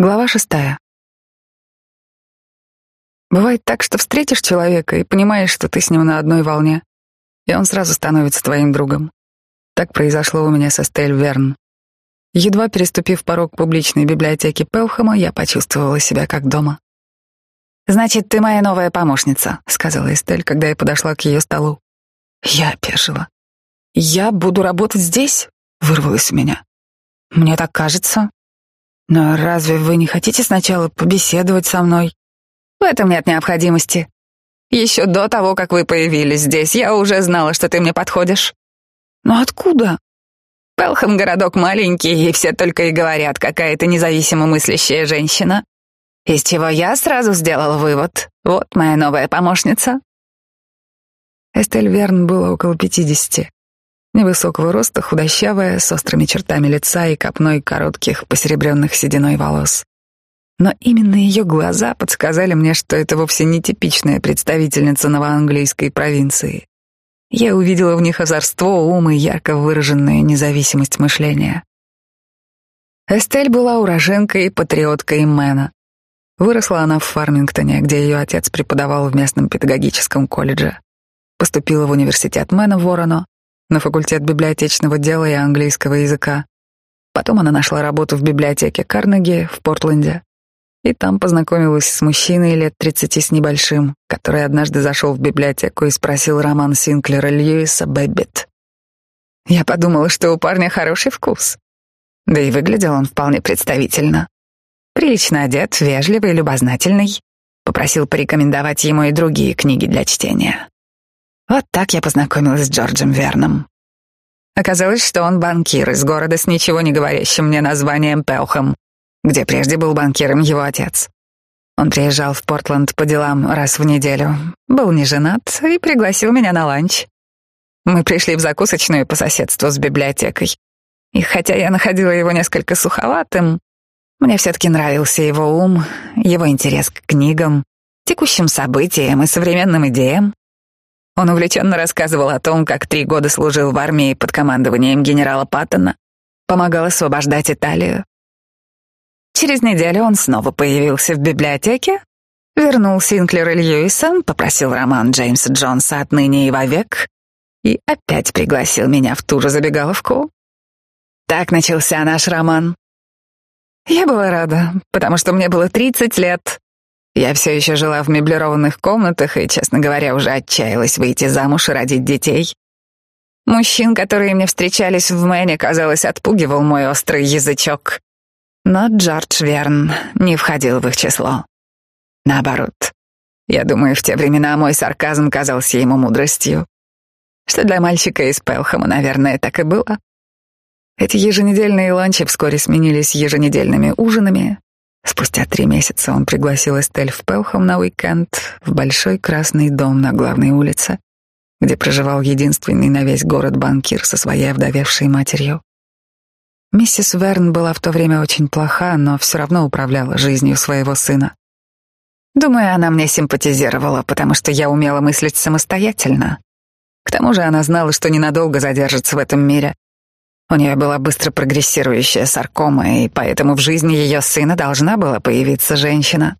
Глава шестая. Бывает так, что встретишь человека и понимаешь, что ты с ним на одной волне, и он сразу становится твоим другом. Так произошло у меня со Стель Верн. Едва переступив порог публичной библиотеки Пелхэма, я почувствовала себя как дома. «Значит, ты моя новая помощница», — сказала Эстель, когда я подошла к ее столу. Я опешила. «Я буду работать здесь?» — вырвалось у меня. «Мне так кажется», но разве вы не хотите сначала побеседовать со мной? В этом нет необходимости. Еще до того, как вы появились здесь, я уже знала, что ты мне подходишь. Но откуда? Пелхэм городок маленький, и все только и говорят, какая ты независимо мыслящая женщина. Из чего я сразу сделала вывод. Вот моя новая помощница. Эстель Верн было около пятидесяти. Невысокого роста, худощавая, с острыми чертами лица и копной коротких, посеребренных сединой волос. Но именно ее глаза подсказали мне, что это вовсе не типичная представительница новоанглийской провинции. Я увидела в них озорство, ум и ярко выраженная независимость мышления. Эстель была уроженкой и патриоткой Мэна. Выросла она в Фармингтоне, где ее отец преподавал в местном педагогическом колледже. Поступила в университет Мэна в Ороно, на факультет библиотечного дела и английского языка. Потом она нашла работу в библиотеке Карнеги в Портленде. И там познакомилась с мужчиной лет тридцати с небольшим, который однажды зашел в библиотеку и спросил роман Синклера Льюиса «Бэббит». Я подумала, что у парня хороший вкус. Да и выглядел он вполне представительно. Прилично одет, вежливый, любознательный. Попросил порекомендовать ему и другие книги для чтения. Вот так я познакомилась с Джорджем Верном. Оказалось, что он банкир из города с ничего не говорящим мне названием Пелхэм, где прежде был банкиром его отец. Он приезжал в Портленд по делам раз в неделю, был не женат и пригласил меня на ланч. Мы пришли в закусочную по соседству с библиотекой. И хотя я находила его несколько суховатым, мне все-таки нравился его ум, его интерес к книгам, текущим событиям и современным идеям. Он увлеченно рассказывал о том, как три года служил в армии под командованием генерала Паттона, помогал освобождать Италию. Через неделю он снова появился в библиотеке, вернул Синклера Льюиса, попросил роман Джеймса Джонса отныне и вовек и опять пригласил меня в ту же забегаловку. Так начался наш роман. Я была рада, потому что мне было 30 лет, я все еще жила в меблированных комнатах и, честно говоря, уже отчаялась выйти замуж и родить детей. Мужчин, которые мне встречались в Мэне, казалось, отпугивал мой острый язычок. Но Джордж Верн не входил в их число. Наоборот, я думаю, в те времена мой сарказм казался ему мудростью. Что для мальчика из Пелхэма, наверное, так и было. Эти еженедельные ланчи вскоре сменились еженедельными ужинами, Спустя три месяца он пригласил Эстель в Пелхам на уикенд в большой красный дом на главной улице, где проживал единственный на весь город банкир со своей овдовевшей матерью. Миссис Верн была в то время очень плоха, но все равно управляла жизнью своего сына. Думаю, она мне симпатизировала, потому что я умела мыслить самостоятельно. К тому же она знала, что ненадолго задержится в этом мире, у нее была быстро прогрессирующая саркома, и поэтому в жизни ее сына должна была появиться женщина.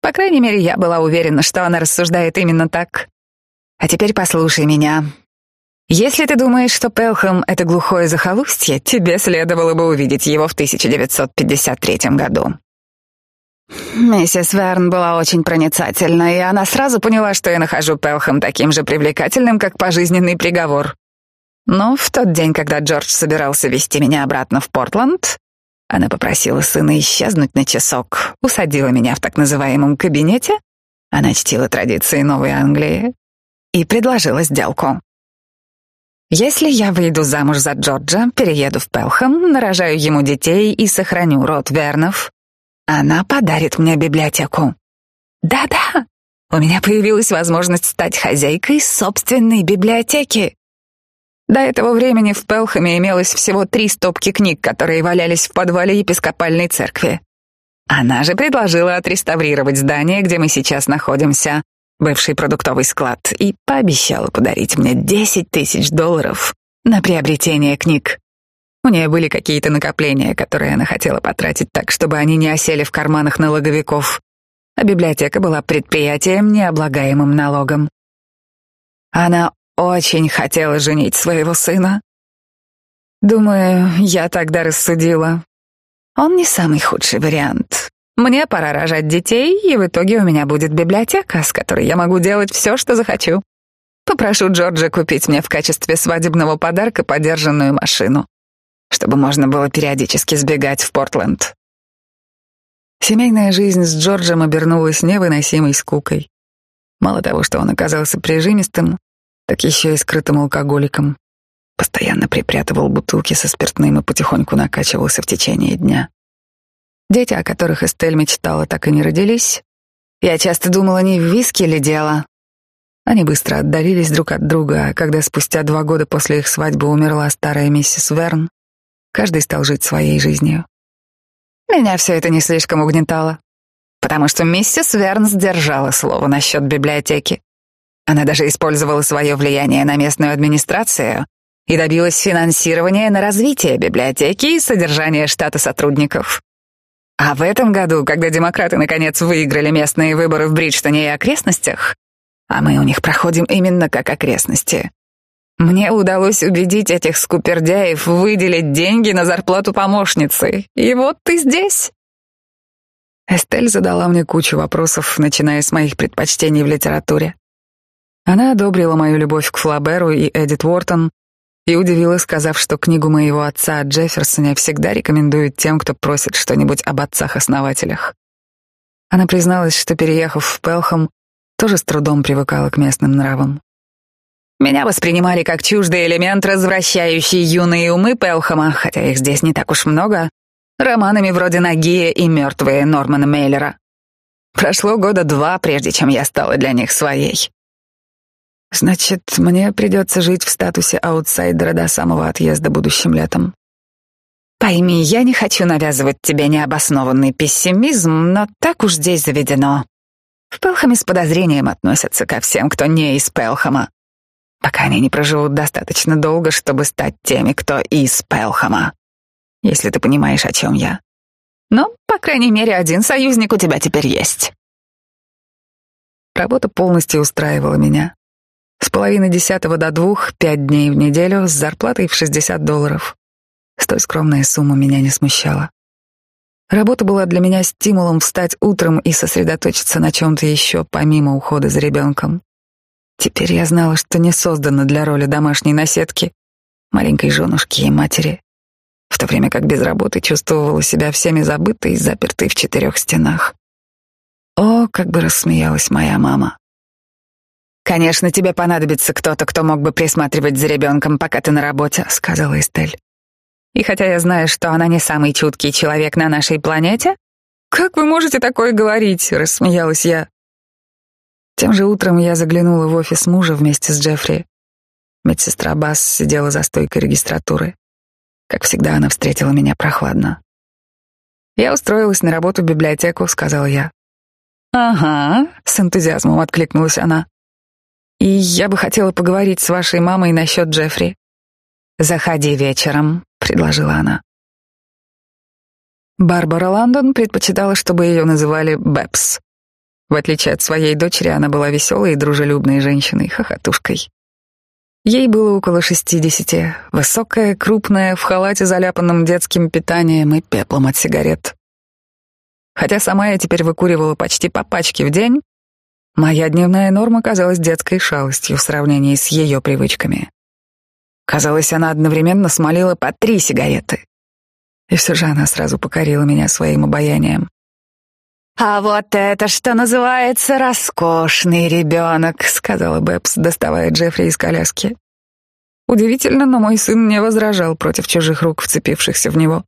По крайней мере, я была уверена, что она рассуждает именно так. А теперь послушай меня. Если ты думаешь, что Пелхэм — это глухое захолустье, тебе следовало бы увидеть его в 1953 году. Миссис Верн была очень проницательна, и она сразу поняла, что я нахожу Пелхэм таким же привлекательным, как пожизненный приговор. Но в тот день, когда Джордж собирался вести меня обратно в Портленд, она попросила сына исчезнуть на часок, усадила меня в так называемом кабинете, она чтила традиции Новой Англии и предложила сделку. Если я выйду замуж за Джорджа, перееду в Пелхэм, нарожаю ему детей и сохраню род Вернов, она подарит мне библиотеку. Да-да, у меня появилась возможность стать хозяйкой собственной библиотеки. До этого времени в Пелхаме имелось всего три стопки книг, которые валялись в подвале епископальной церкви. Она же предложила отреставрировать здание, где мы сейчас находимся, бывший продуктовый склад, и пообещала подарить мне 10 тысяч долларов на приобретение книг. У нее были какие-то накопления, которые она хотела потратить так, чтобы они не осели в карманах налоговиков. А библиотека была предприятием, необлагаемым налогом. Она очень хотела женить своего сына. Думаю, я тогда рассудила. Он не самый худший вариант. Мне пора рожать детей, и в итоге у меня будет библиотека, с которой я могу делать все, что захочу. Попрошу Джорджа купить мне в качестве свадебного подарка подержанную машину, чтобы можно было периодически сбегать в Портленд. Семейная жизнь с Джорджем обернулась невыносимой скукой. Мало того, что он оказался прижимистым, так еще и скрытым алкоголиком. Постоянно припрятывал бутылки со спиртным и потихоньку накачивался в течение дня. Дети, о которых Эстель мечтала, так и не родились. Я часто думала, не в виске ли дело. Они быстро отдалились друг от друга, а когда спустя два года после их свадьбы умерла старая миссис Верн, каждый стал жить своей жизнью. Меня все это не слишком угнетало, потому что миссис Верн сдержала слово насчет библиотеки. Она даже использовала свое влияние на местную администрацию и добилась финансирования на развитие библиотеки и содержание штата сотрудников. А в этом году, когда демократы наконец выиграли местные выборы в Бриджтоне и окрестностях, а мы у них проходим именно как окрестности, мне удалось убедить этих скупердяев выделить деньги на зарплату помощницы. И вот ты здесь. Эстель задала мне кучу вопросов, начиная с моих предпочтений в литературе. Она одобрила мою любовь к Флаберу и Эдит Уортон, и удивила, сказав, что книгу моего отца о Джефферсоне всегда рекомендуют тем, кто просит что-нибудь об отцах-основателях. Она призналась, что, переехав в Пелхам, тоже с трудом привыкала к местным нравам. Меня воспринимали как чуждый элемент, развращающий юные умы Пелхама, хотя их здесь не так уж много, романами вроде «Нагия» и «Мертвые» Нормана Мейлера. Прошло года два, прежде чем я стала для них своей. Значит, мне придется жить в статусе аутсайдера до самого отъезда будущим летом. Пойми, я не хочу навязывать тебе необоснованный пессимизм, но так уж здесь заведено. В Пелхаме с подозрением относятся ко всем, кто не из Пелхама, пока они не проживут достаточно долго, чтобы стать теми, кто из Пелхама. Если ты понимаешь, о чем я. Но, по крайней мере, один союзник у тебя теперь есть. Работа полностью устраивала меня. С половины десятого до двух, пять дней в неделю, с зарплатой в 60 долларов. Столь скромная сумма меня не смущала. Работа была для меня стимулом встать утром и сосредоточиться на чем-то еще, помимо ухода за ребенком. Теперь я знала, что не создана для роли домашней наседки, маленькой женушки и матери, в то время как без работы чувствовала себя всеми забытой и запертой в четырех стенах. О, как бы рассмеялась моя мама. «Конечно, тебе понадобится кто-то, кто мог бы присматривать за ребенком, пока ты на работе», — сказала Эстель. «И хотя я знаю, что она не самый чуткий человек на нашей планете...» «Как вы можете такое говорить?» — рассмеялась я. Тем же утром я заглянула в офис мужа вместе с Джеффри. Медсестра Басс сидела за стойкой регистратуры. Как всегда, она встретила меня прохладно. «Я устроилась на работу в библиотеку», — сказала я. «Ага», — с энтузиазмом откликнулась она. И я бы хотела поговорить с вашей мамой насчет Джеффри. Заходи вечером, предложила она. Барбара Лондон предпочитала, чтобы ее называли Бэпс. В отличие от своей дочери, она была веселой и дружелюбной женщиной, хохотушкой. Ей было около шестидесяти, высокая, крупная, в халате, заляпанном детским питанием и пеплом от сигарет. Хотя сама я теперь выкуривала почти по пачке в день, Моя дневная норма казалась детской шалостью в сравнении с ее привычками. Казалось, она одновременно смолила по три сигареты. И все же она сразу покорила меня своим обаянием. «А вот это, что называется, роскошный ребенок», — сказала Бэбс, доставая Джеффри из коляски. Удивительно, но мой сын не возражал против чужих рук, вцепившихся в него.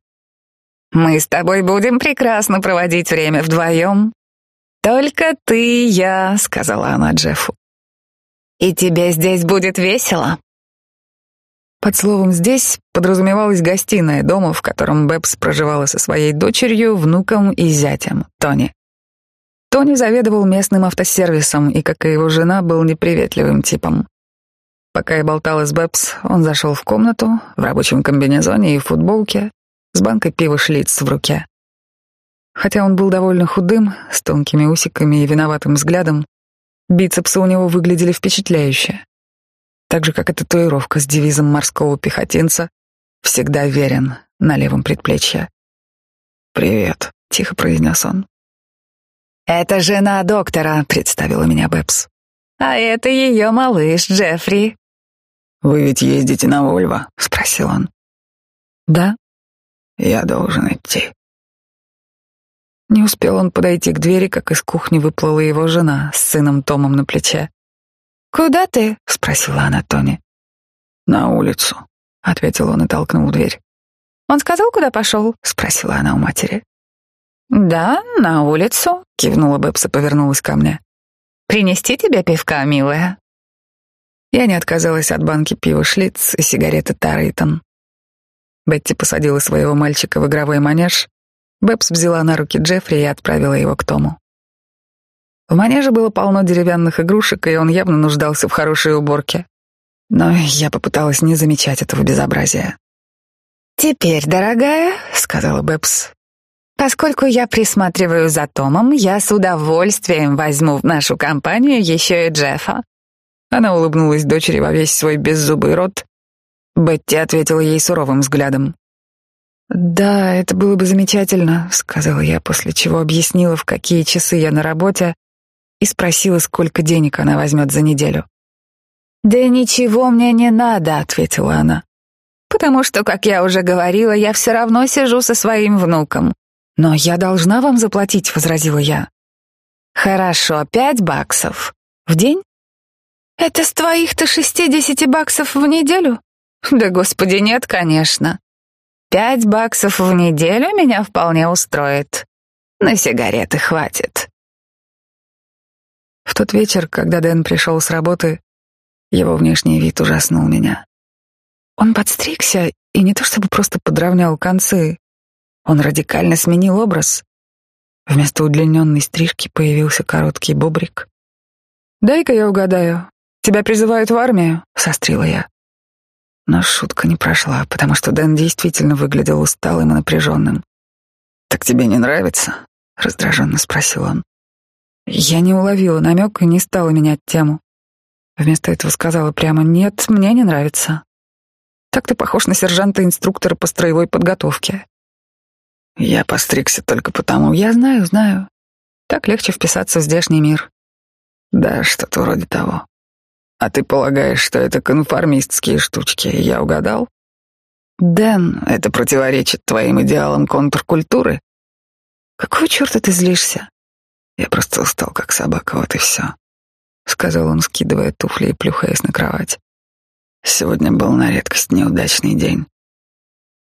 «Мы с тобой будем прекрасно проводить время вдвоем», «Только ты и я», — сказала она Джеффу. «И тебе здесь будет весело». Под словом «здесь» подразумевалась гостиная дома, в котором Бэбс проживала со своей дочерью, внуком и зятем, Тони. Тони заведовал местным автосервисом и, как и его жена, был неприветливым типом. Пока я болтала с Бэбс, он зашел в комнату в рабочем комбинезоне и футболке с банкой пива Шлиц в руке. Хотя он был довольно худым, с тонкими усиками и виноватым взглядом, бицепсы у него выглядели впечатляюще. Так же, как и татуировка с девизом морского пехотинца «Всегда верен» на левом предплечье. «Привет», — тихо произнес он. «Это жена доктора», — представила меня Бэбс. «А это ее малыш Джеффри». «Вы ведь ездите на Вольво?» — спросил он. «Да». «Я должен идти». Не успел он подойти к двери, как из кухни выплыла его жена с сыном Томом на плече. «Куда ты?» — спросила она Тони. «На улицу», — ответил он и толкнул дверь. «Он сказал, куда пошел?» — спросила она у матери. «Да, на улицу», — кивнула Бэбс и повернулась ко мне. «Принести тебе пивка, милая?» Я не отказалась от банки пива Шлиц и сигареты Таррейтон. Бетти посадила своего мальчика в игровой манеж. Бэбс взяла на руки Джеффри и отправила его к Тому. В манеже было полно деревянных игрушек, и он явно нуждался в хорошей уборке. Но я попыталась не замечать этого безобразия. «Теперь, дорогая», — сказала Бэбс, «поскольку я присматриваю за Томом, я с удовольствием возьму в нашу компанию еще и Джеффа». Она улыбнулась дочери во весь свой беззубый рот. Бетти ответила ей суровым взглядом. «Да, это было бы замечательно», — сказала я, после чего объяснила, в какие часы я на работе, и спросила, сколько денег она возьмет за неделю. «Да ничего мне не надо», — ответила она. «Потому что, как я уже говорила, я все равно сижу со своим внуком». «Но я должна вам заплатить», — возразила я. «Хорошо, пять баксов. В день?» «Это с твоих-то шестидесяти баксов в неделю?» «Да, господи, нет, конечно. Пять баксов в неделю меня вполне устроит. На сигареты хватит». В тот вечер, когда Дэн пришел с работы, его внешний вид ужаснул меня. Он подстригся и не то чтобы просто подровнял концы, он радикально сменил образ. Вместо удлиненной стрижки появился короткий бобрик. «Дай-ка я угадаю. Тебя призывают в армию?» — сострила я. Но шутка не прошла, потому что Дэн действительно выглядел усталым и напряженным. «Так тебе не нравится?» — раздраженно спросил он. Я не уловила намек и не стала менять тему. Вместо этого сказала прямо «нет, мне не нравится». Так ты похож на сержанта-инструктора по строевой подготовке. Я постригся только потому. Я знаю, знаю. Так легче вписаться в здешний мир. Да, что-то вроде того. А ты полагаешь, что это конформистские штучки? Я угадал? Дэн, это противоречит твоим идеалам контркультуры? Какого черта ты злишься? Я просто устал, как собака, вот и все. — сказал он, скидывая туфли и плюхаясь на кровать. «Сегодня был на редкость неудачный день».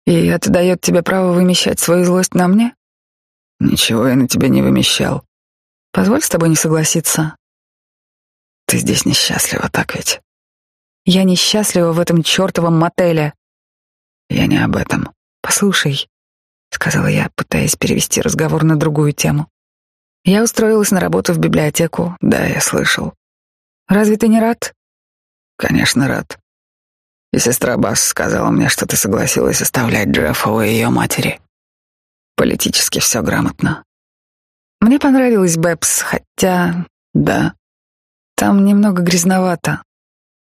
«И это дает тебе право вымещать свою злость на мне?» «Ничего я на тебя не вымещал». «Позволь с тобой не согласиться». «Ты здесь несчастлива, так ведь?» «Я несчастлива в этом чертовом мотеле». «Я не об этом». «Послушай», — сказала я, пытаясь перевести разговор на другую тему. «Я устроилась на работу в библиотеку». «Да, я слышал». Разве ты не рад? Конечно, рад. И сестра Бас сказала мне, что ты согласилась оставлять Джеффа у ее матери. Политически все грамотно. Мне понравилась Бэбс, хотя... Да. Там немного грязновато.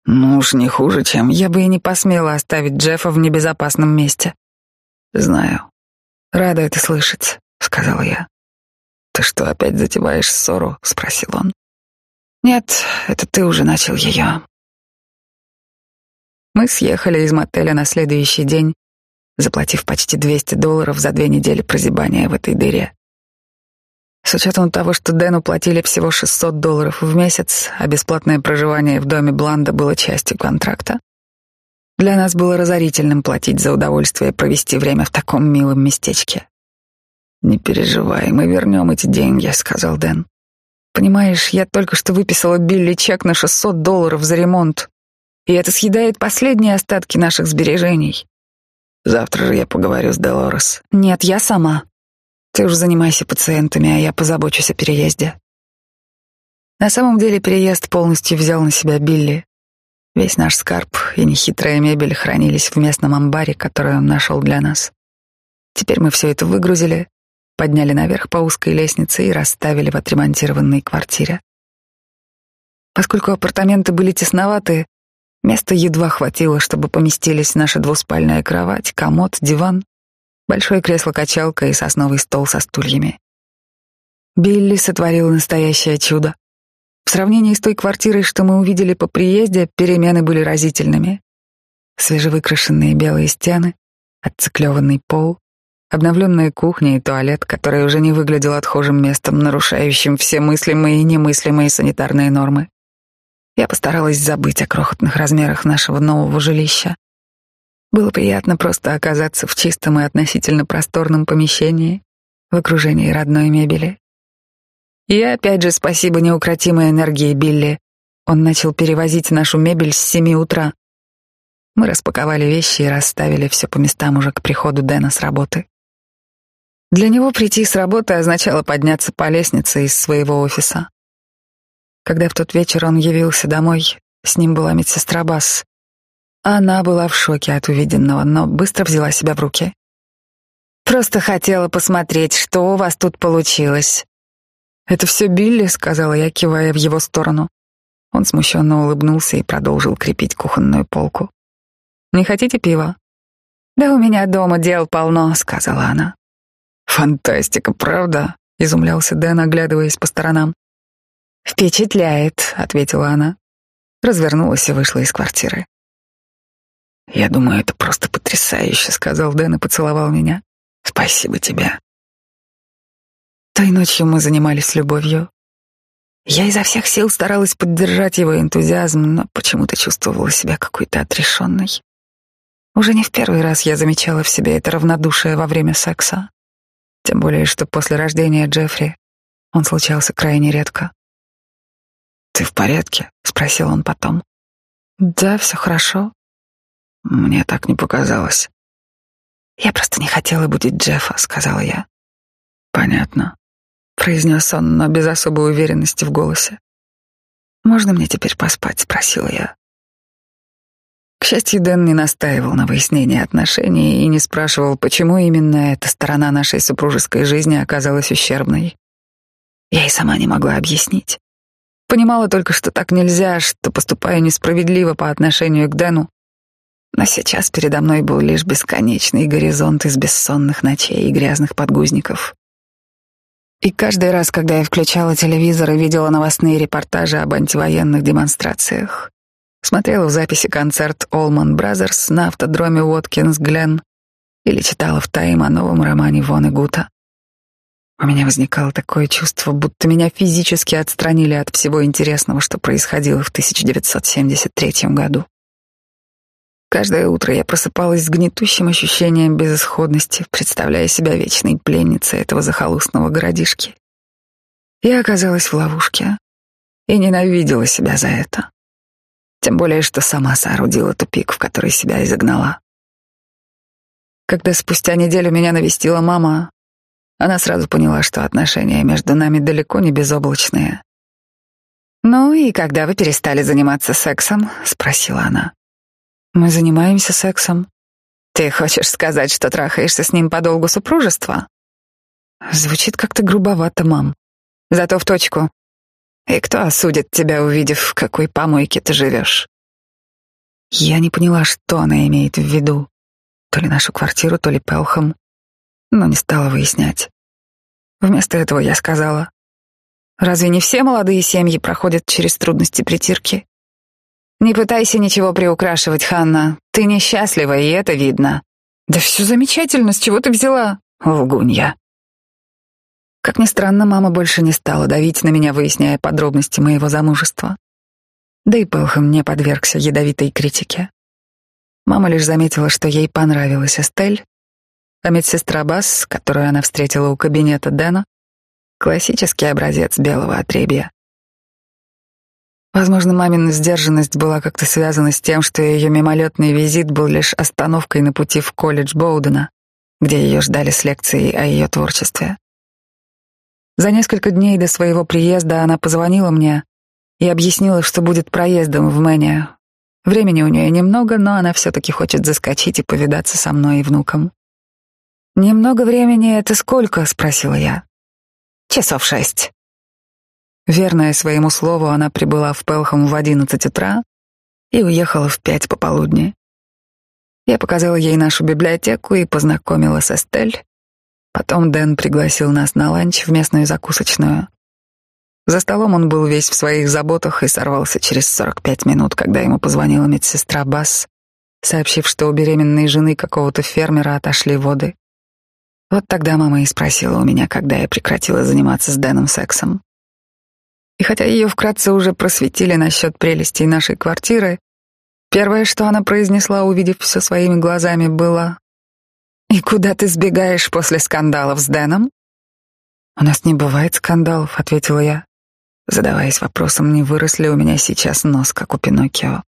Ну уж не хуже, чем... Я бы и не посмела оставить Джеффа в небезопасном месте. Знаю. Рада это слышать, сказала я. Ты что, опять затеваешь ссору? спросил он. Нет, это ты уже начал ее. Мы съехали из мотеля на следующий день, заплатив почти 200 долларов за две недели прозябания в этой дыре. С учетом того, что Дэну платили всего 600 долларов в месяц, а бесплатное проживание в доме Бланда было частью контракта, для нас было разорительным платить за удовольствие провести время в таком милом местечке. «Не переживай, мы вернем эти деньги», — сказал Дэн. Понимаешь, я только что выписала Билли чек на 600 долларов за ремонт, и это съедает последние остатки наших сбережений. Завтра же я поговорю с Долорес. Нет, я сама. Ты уж занимайся пациентами, а я позабочусь о переезде. На самом деле переезд полностью взял на себя Билли. Весь наш скарб и нехитрая мебель хранились в местном амбаре, который он нашел для нас. Теперь мы все это выгрузили, подняли наверх по узкой лестнице и расставили в отремонтированной квартире. Поскольку апартаменты были тесноваты, места едва хватило, чтобы поместились наша двуспальная кровать, комод, диван, большое кресло-качалка и сосновый стол со стульями. Билли сотворил настоящее чудо. В сравнении с той квартирой, что мы увидели по приезде, перемены были разительными. Свежевыкрашенные белые стены, отциклеванный пол, обновленная кухня и туалет, который уже не выглядел отхожим местом, нарушающим все мыслимые и немыслимые санитарные нормы. Я постаралась забыть о крохотных размерах нашего нового жилища. Было приятно просто оказаться в чистом и относительно просторном помещении, в окружении родной мебели. И опять же спасибо неукротимой энергии Билли. Он начал перевозить нашу мебель с семи утра. Мы распаковали вещи и расставили все по местам уже к приходу Дэна с работы. Для него прийти с работы означало подняться по лестнице из своего офиса. Когда в тот вечер он явился домой, с ним была медсестра Басс. Она была в шоке от увиденного, но быстро взяла себя в руки. «Просто хотела посмотреть, что у вас тут получилось». «Это все Билли», — сказала я, кивая в его сторону. Он смущенно улыбнулся и продолжил крепить кухонную полку. «Не хотите пива?» «Да у меня дома дел полно», — сказала она. «Фантастика, правда?» — изумлялся Дэн, оглядываясь по сторонам. «Впечатляет», — ответила она. Развернулась и вышла из квартиры. «Я думаю, это просто потрясающе», — сказал Дэн и поцеловал меня. «Спасибо тебе». Той ночью мы занимались любовью. Я изо всех сил старалась поддержать его энтузиазм, но почему-то чувствовала себя какой-то отрешенной. Уже не в первый раз я замечала в себе это равнодушие во время секса. Тем более, что после рождения Джеффри он случался крайне редко. «Ты в порядке?» — спросил он потом. «Да, все хорошо». Мне так не показалось. «Я просто не хотела будить Джеффа», — сказала я. «Понятно», — произнес он, но без особой уверенности в голосе. «Можно мне теперь поспать?» — спросила я. К счастью, Дэн не настаивал на выяснении отношений и не спрашивал, почему именно эта сторона нашей супружеской жизни оказалась ущербной. Я и сама не могла объяснить. Понимала только, что так нельзя, что поступаю несправедливо по отношению к Дэну. Но сейчас передо мной был лишь бесконечный горизонт из бессонных ночей и грязных подгузников. И каждый раз, когда я включала телевизор и видела новостные репортажи об антивоенных демонстрациях, смотрела в записи концерт Allman Brothers на автодроме Уоткинс Гленн или читала в тайм о новом романе Вон и Гута. У меня возникало такое чувство, будто меня физически отстранили от всего интересного, что происходило в 1973 году. Каждое утро я просыпалась с гнетущим ощущением безысходности, представляя себя вечной пленницей этого захолустного городишки. Я оказалась в ловушке и ненавидела себя за это. Тем более, что сама соорудила тупик, в который себя изогнала. Когда спустя неделю меня навестила мама, она сразу поняла, что отношения между нами далеко не безоблачные. «Ну и когда вы перестали заниматься сексом?» — спросила она. «Мы занимаемся сексом». «Ты хочешь сказать, что трахаешься с ним по долгу супружества?» Звучит как-то грубовато, мам. Зато в точку. И кто осудит тебя, увидев, в какой помойке ты живешь? Я не поняла, что она имеет в виду. То ли нашу квартиру, то ли Пелхам. Но не стала выяснять. Вместо этого я сказала. Разве не все молодые семьи проходят через трудности притирки? Не пытайся ничего приукрашивать, Ханна. Ты несчастлива, и это видно. Да все замечательно, с чего ты взяла? Лгунья. Как ни странно, мама больше не стала давить на меня, выясняя подробности моего замужества. Да и Пелхэм не подвергся ядовитой критике. Мама лишь заметила, что ей понравилась Эстель, а медсестра Басс, которую она встретила у кабинета Дэна, классический образец белого отребья. Возможно, мамина сдержанность была как-то связана с тем, что ее мимолетный визит был лишь остановкой на пути в колледж Боудена, где ее ждали с лекцией о ее творчестве. За несколько дней до своего приезда она позвонила мне и объяснила, что будет проездом в Мэне, Времени у нее немного, но она все-таки хочет заскочить и повидаться со мной и внуком. «Немного времени — это сколько?» — спросила я. «Часов шесть». Верная своему слову, она прибыла в Пелхам в одиннадцать утра и уехала в пять пополудни. Я показала ей нашу библиотеку и познакомила с Эстель. Потом Дэн пригласил нас на ланч в местную закусочную. За столом он был весь в своих заботах и сорвался через 45 минут, когда ему позвонила медсестра Басс, сообщив, что у беременной жены какого-то фермера отошли воды. Вот тогда мама и спросила у меня, когда я прекратила заниматься с Дэном сексом. И хотя ее вкратце уже просветили насчет прелестей нашей квартиры, первое, что она произнесла, увидев все своими глазами, было «И куда ты сбегаешь после скандалов с Дэном?» «У нас не бывает скандалов», — ответила я задаваясь вопросом, не вырос ли у меня сейчас нос, как у Пиноккио.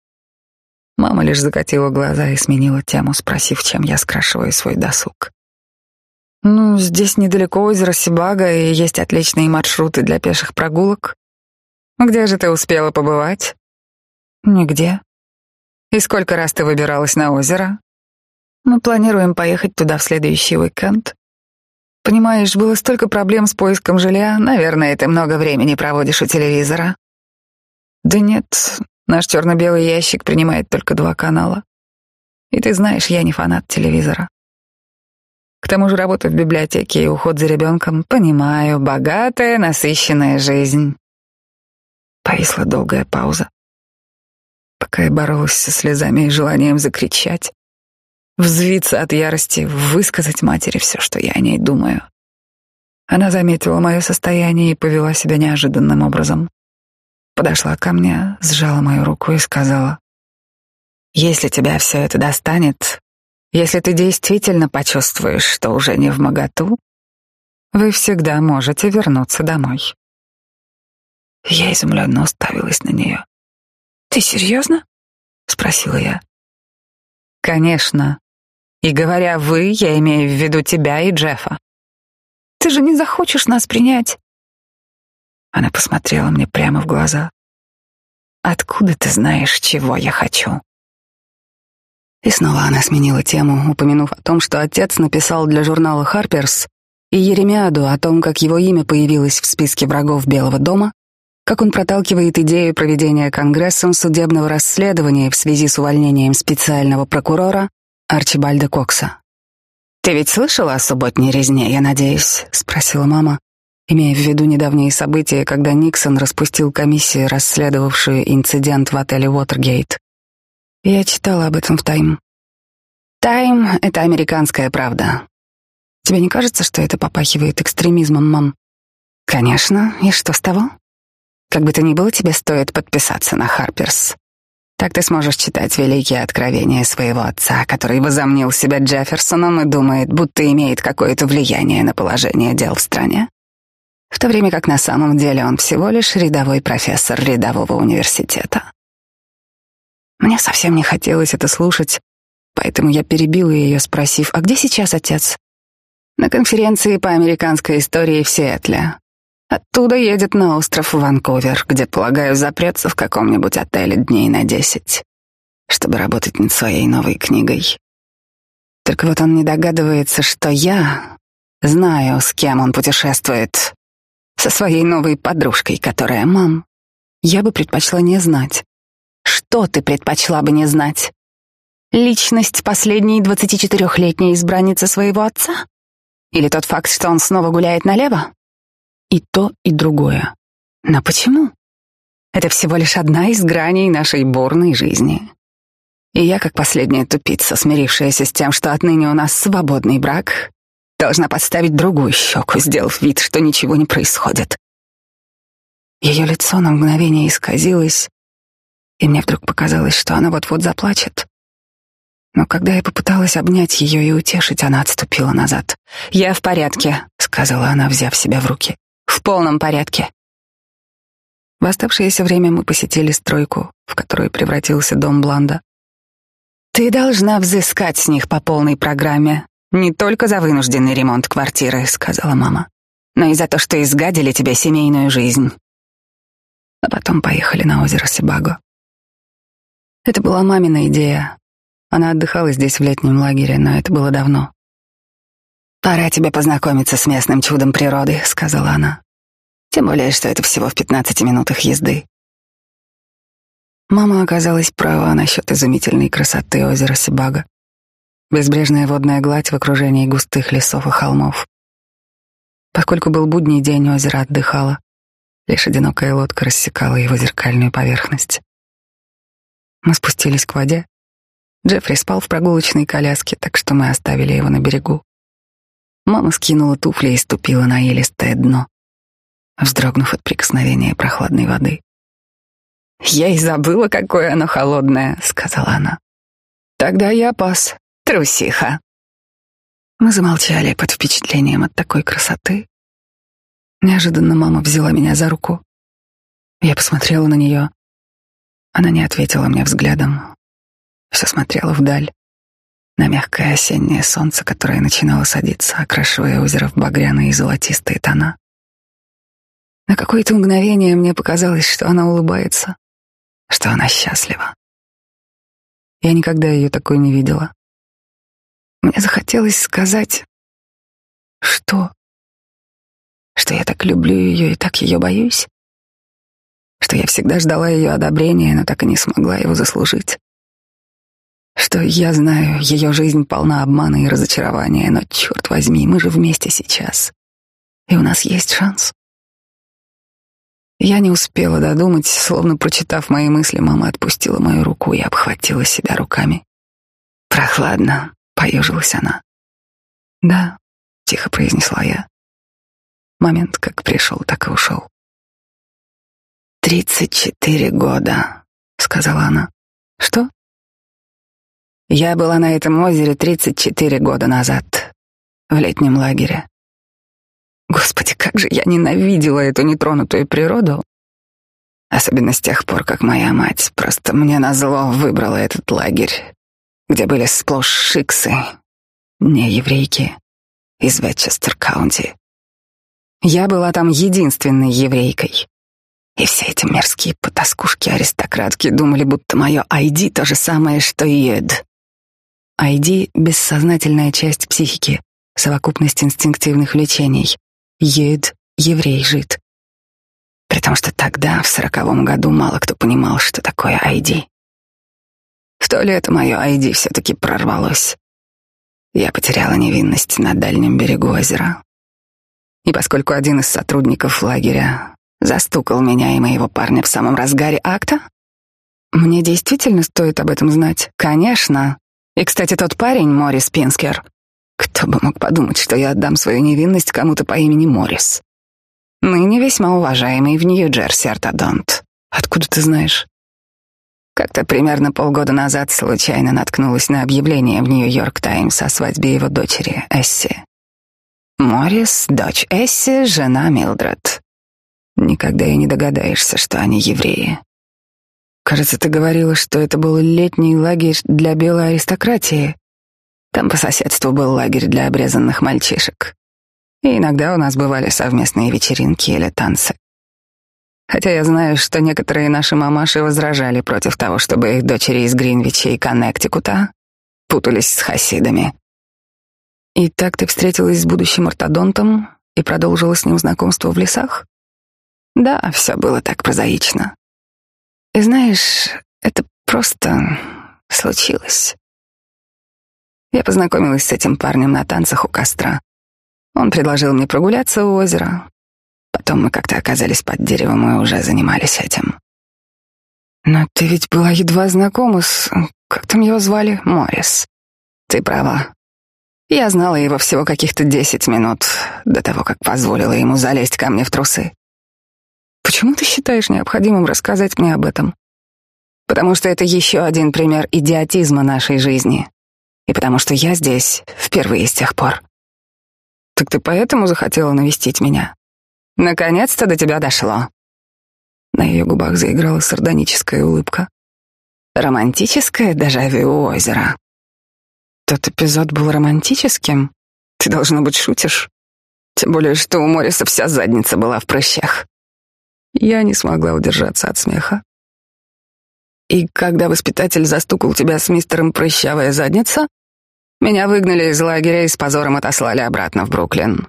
Мама лишь закатила глаза и сменила тему, спросив, чем я скрашиваю свой досуг. «Ну, здесь недалеко озеро Сибага, и есть отличные маршруты для пеших прогулок. Где же ты успела побывать?» «Нигде». «И сколько раз ты выбиралась на озеро?» «Мы планируем поехать туда в следующий уикенд. Понимаешь, было столько проблем с поиском жилья, наверное, ты много времени проводишь у телевизора. Да нет, наш черно-белый ящик принимает только два канала. И ты знаешь, я не фанат телевизора. К тому же работа в библиотеке и уход за ребенком, понимаю, богатая, насыщенная жизнь. Повисла долгая пауза. Пока я боролась со слезами и желанием закричать, взвиться от ярости, высказать матери все, что я о ней думаю. Она заметила мое состояние и повела себя неожиданным образом. Подошла ко мне, сжала мою руку и сказала, «Если тебя все это достанет, если ты действительно почувствуешь, что уже не в моготу, вы всегда можете вернуться домой». Я изумленно уставилась на нее. «Ты серьезно?» — спросила я. «Конечно. И говоря «вы», я имею в виду тебя и Джеффа. Ты же не захочешь нас принять. Она посмотрела мне прямо в глаза. Откуда ты знаешь, чего я хочу? И снова она сменила тему, упомянув о том, что отец написал для журнала Harper's и Еремиаду о том, как его имя появилось в списке врагов Белого дома, как он проталкивает идею проведения Конгрессом судебного расследования в связи с увольнением специального прокурора Арчибальда Кокса. «Ты ведь слышала о субботней резне, я надеюсь?» — спросила мама, имея в виду недавние события, когда Никсон распустил комиссию, расследовавшую инцидент в отеле Уотергейт. Я читала об этом в «Тайм». «Тайм» — это американская правда. Тебе не кажется, что это попахивает экстремизмом, мам? Конечно, и что с того? Как бы то ни было, тебе стоит подписаться на Харперс. Так ты сможешь читать великие откровения своего отца, который возомнил себя Джефферсоном и думает, будто имеет какое-то влияние на положение дел в стране. В то время как на самом деле он всего лишь рядовой профессор рядового университета. Мне совсем не хотелось это слушать, поэтому я перебила ее, спросив, а где сейчас отец? На конференции по американской истории в Сиэтле. Оттуда едет на остров Ванкувер, где, полагаю, запрется в каком-нибудь отеле дней на десять, чтобы работать над своей новой книгой. Только вот он не догадывается, что я знаю, с кем он путешествует. Со своей новой подружкой, которая мам. Я бы предпочла не знать. Что ты предпочла бы не знать? Личность последней 24-летней избранницы своего отца? Или тот факт, что он снова гуляет налево? И то, и другое. Но почему? Это всего лишь одна из граней нашей бурной жизни. И я, как последняя тупица, смирившаяся с тем, что отныне у нас свободный брак, должна подставить другую щеку, сделав вид, что ничего не происходит. Ее лицо на мгновение исказилось, и мне вдруг показалось, что она вот-вот заплачет. Но когда я попыталась обнять ее и утешить, она отступила назад. «Я в порядке», — сказала она, взяв себя в руки. В полном порядке. В оставшееся время мы посетили стройку, в которую превратился дом Бланда. Ты должна взыскать с них по полной программе, не только за вынужденный ремонт квартиры, сказала мама, но и за то, что изгадили тебе семейную жизнь. А потом поехали на озеро Сибаго. Это была мамина идея. Она отдыхала здесь в летнем лагере, но это было давно. «Пора тебе познакомиться с местным чудом природы», — сказала она. «Тем более, что это всего в пятнадцати минутах езды». Мама оказалась права насчет изумительной красоты озера Сибага. Безбрежная водная гладь в окружении густых лесов и холмов. Поскольку был будний день, озеро отдыхало. Лишь одинокая лодка рассекала его зеркальную поверхность. Мы спустились к воде. Джеффри спал в прогулочной коляске, так что мы оставили его на берегу. Мама скинула туфли и ступила на елистое дно, вздрогнув от прикосновения прохладной воды. «Я и забыла, какое оно холодное», — сказала она. «Тогда я пас, трусиха». Мы замолчали под впечатлением от такой красоты. Неожиданно мама взяла меня за руку. Я посмотрела на нее. Она не ответила мне взглядом. Все смотрела вдаль на мягкое осеннее солнце, которое начинало садиться, окрашивая озеро в багряные и золотистые тона. На какое-то мгновение мне показалось, что она улыбается, что она счастлива. Я никогда ее такой не видела. Мне захотелось сказать, что, что я так люблю ее и так ее боюсь, что я всегда ждала ее одобрения, но так и не смогла его заслужить что я знаю, ее жизнь полна обмана и разочарования, но, черт возьми, мы же вместе сейчас, и у нас есть шанс. Я не успела додумать, словно прочитав мои мысли, мама отпустила мою руку и обхватила себя руками. «Прохладно», — поежилась она. «Да», — тихо произнесла я. Момент как пришел, так и ушел. «Тридцать четыре года», — сказала она. «Что?» Я была на этом озере 34 года назад, в летнем лагере. Господи, как же я ненавидела эту нетронутую природу. Особенно с тех пор, как моя мать просто мне назло выбрала этот лагерь, где были сплошь шиксы, не еврейки, из Ветчестер-каунти. Я была там единственной еврейкой. И все эти мерзкие потаскушки-аристократки думали, будто мое ID то же самое, что и Ед. ID — бессознательная часть психики, совокупность инстинктивных влечений. Ед — еврей, жид. При том, что тогда, в сороковом году, мало кто понимал, что такое ID. В то лето мое ID все-таки прорвалось. Я потеряла невинность на дальнем берегу озера. И поскольку один из сотрудников лагеря застукал меня и моего парня в самом разгаре акта, мне действительно стоит об этом знать. Конечно, и, кстати, тот парень, Морис Пинскер, кто бы мог подумать, что я отдам свою невинность кому-то по имени Морис. Ныне весьма уважаемый в Нью-Джерси ортодонт. Откуда ты знаешь? Как-то примерно полгода назад случайно наткнулась на объявление в Нью-Йорк Таймс о свадьбе его дочери, Эсси. Морис, дочь Эсси, жена Милдред. Никогда и не догадаешься, что они евреи. Кажется, ты говорила, что это был летний лагерь для белой аристократии. Там по соседству был лагерь для обрезанных мальчишек. И иногда у нас бывали совместные вечеринки или танцы. Хотя я знаю, что некоторые наши мамаши возражали против того, чтобы их дочери из Гринвича и Коннектикута путались с хасидами. И так ты встретилась с будущим ортодонтом и продолжила с ним знакомство в лесах? Да, все было так прозаично. Знаешь, это просто случилось. Я познакомилась с этим парнем на танцах у костра. Он предложил мне прогуляться у озера. Потом мы как-то оказались под деревом и уже занимались этим. Но ты ведь была едва знакома с... Как там его звали? Морис. Ты права. Я знала его всего каких-то десять минут до того, как позволила ему залезть ко мне в трусы. Почему ты считаешь необходимым рассказать мне об этом? Потому что это еще один пример идиотизма нашей жизни. И потому что я здесь впервые с тех пор. Так ты поэтому захотела навестить меня? Наконец-то до тебя дошло. На ее губах заиграла сардоническая улыбка. Романтическое дежавю озера. Тот эпизод был романтическим? Ты, должно быть, шутишь. Тем более, что у Мориса вся задница была в прыщах. Я не смогла удержаться от смеха. И когда воспитатель застукал тебя с мистером Прыщавая задница, меня выгнали из лагеря и с позором отослали обратно в Бруклин.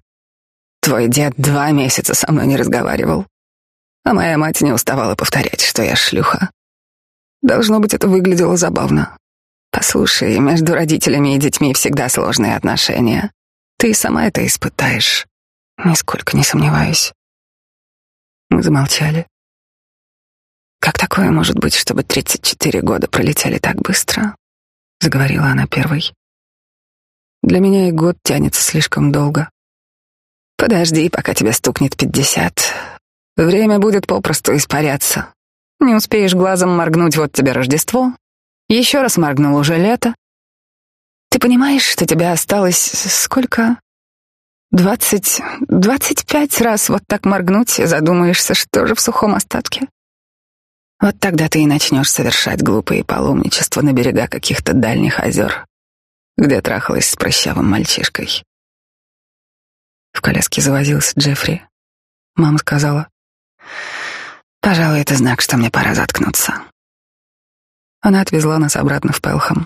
Твой дед два месяца со мной не разговаривал, а моя мать не уставала повторять, что я шлюха. Должно быть, это выглядело забавно. Послушай, между родителями и детьми всегда сложные отношения. Ты сама это испытаешь. Нисколько не сомневаюсь. Мы замолчали. Как такое может быть, чтобы 34 года пролетели так быстро? Заговорила она первой. Для меня и год тянется слишком долго. Подожди, пока тебе стукнет пятьдесят. Время будет попросту испаряться. Не успеешь глазом моргнуть, вот тебе Рождество. Еще раз моргнул уже лето. Ты понимаешь, что тебе осталось сколько? Двадцать, двадцать пять раз вот так моргнуть и задумаешься, что же в сухом остатке. Вот тогда ты и начнешь совершать глупые паломничества на берега каких-то дальних озер, где трахалась с прыщавым мальчишкой. В коляске завозился Джеффри. Мама сказала, «Пожалуй, это знак, что мне пора заткнуться». Она отвезла нас обратно в Пелхам.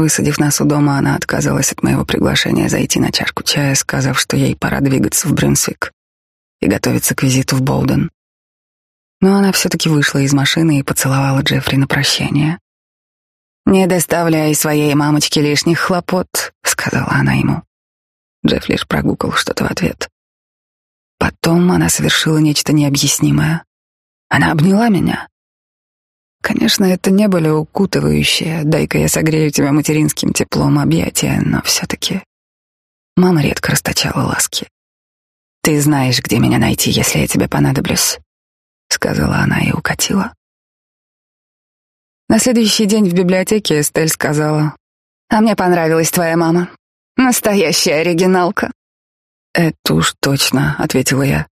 Высадив нас у дома, она отказалась от моего приглашения зайти на чашку чая, сказав, что ей пора двигаться в Брюнсвик и готовиться к визиту в Болден. Но она все-таки вышла из машины и поцеловала Джеффри на прощание. «Не доставляй своей мамочке лишних хлопот», — сказала она ему. Джефф лишь прогукал что-то в ответ. Потом она совершила нечто необъяснимое. Она обняла меня. Конечно, это не были укутывающие, дай-ка я согрею тебя материнским теплом объятия, но все-таки мама редко расточала ласки. «Ты знаешь, где меня найти, если я тебе понадоблюсь», — сказала она и укатила. На следующий день в библиотеке Эстель сказала, «А мне понравилась твоя мама. Настоящая оригиналка. Это уж точно, ответила я.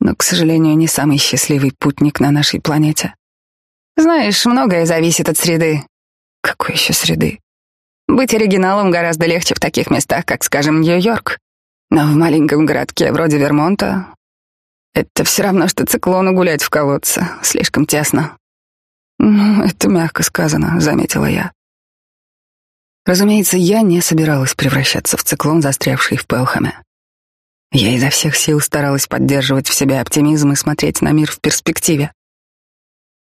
Но, к сожалению, не самый счастливый путник на нашей планете. Знаешь, многое зависит от среды. Какой еще среды? Быть оригиналом гораздо легче в таких местах, как, скажем, Нью-Йорк. Но в маленьком городке вроде Вермонта это все равно, что циклону гулять в колодце. Слишком тесно. Ну, это мягко сказано, заметила я. Разумеется, я не собиралась превращаться в циклон, застрявший в Пелхаме. Я изо всех сил старалась поддерживать в себе оптимизм и смотреть на мир в перспективе.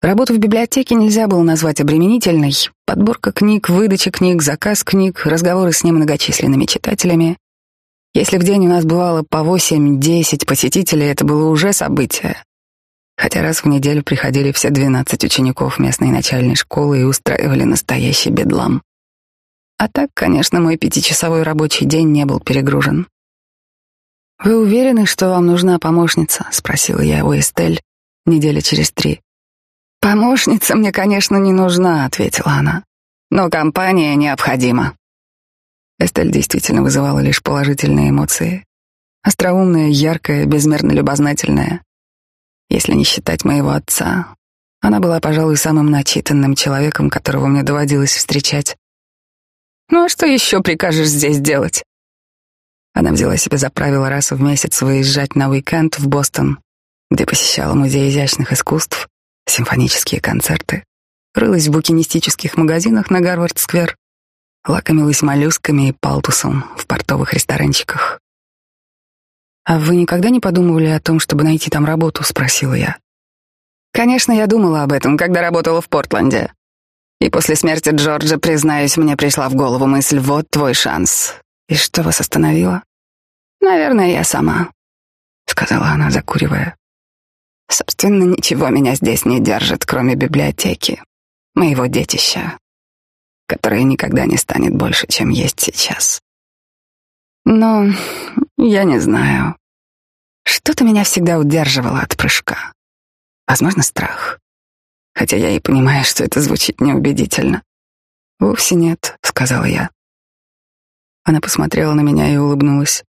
Работу в библиотеке нельзя было назвать обременительной. Подборка книг, выдача книг, заказ книг, разговоры с немногочисленными читателями. Если в день у нас бывало по 8-10 посетителей, это было уже событие. Хотя раз в неделю приходили все 12 учеников местной начальной школы и устраивали настоящий бедлам. А так, конечно, мой пятичасовой рабочий день не был перегружен. «Вы уверены, что вам нужна помощница?» — спросила я у Эстель неделя через три. «Помощница мне, конечно, не нужна», — ответила она. «Но компания необходима». Эстель действительно вызывала лишь положительные эмоции. Остроумная, яркая, безмерно любознательная. Если не считать моего отца, она была, пожалуй, самым начитанным человеком, которого мне доводилось встречать. Ну а что еще прикажешь здесь делать? Она взяла себе за правило раз в месяц выезжать на уикенд в Бостон, где посещала музей изящных искусств, симфонические концерты, рылась в букинистических магазинах на Гарвард-сквер, лакомилась моллюсками и палтусом в портовых ресторанчиках. «А вы никогда не подумывали о том, чтобы найти там работу?» — спросила я. «Конечно, я думала об этом, когда работала в Портленде. И после смерти Джорджа, признаюсь, мне пришла в голову мысль, вот твой шанс. И что вас остановило? Наверное, я сама, сказала она, закуривая. Собственно, ничего меня здесь не держит, кроме библиотеки, моего детища, которое никогда не станет больше, чем есть сейчас. Но я не знаю. Что-то меня всегда удерживало от прыжка. Возможно, страх хотя я и понимаю, что это звучит неубедительно. «Вовсе нет», — сказала я. Она посмотрела на меня и улыбнулась.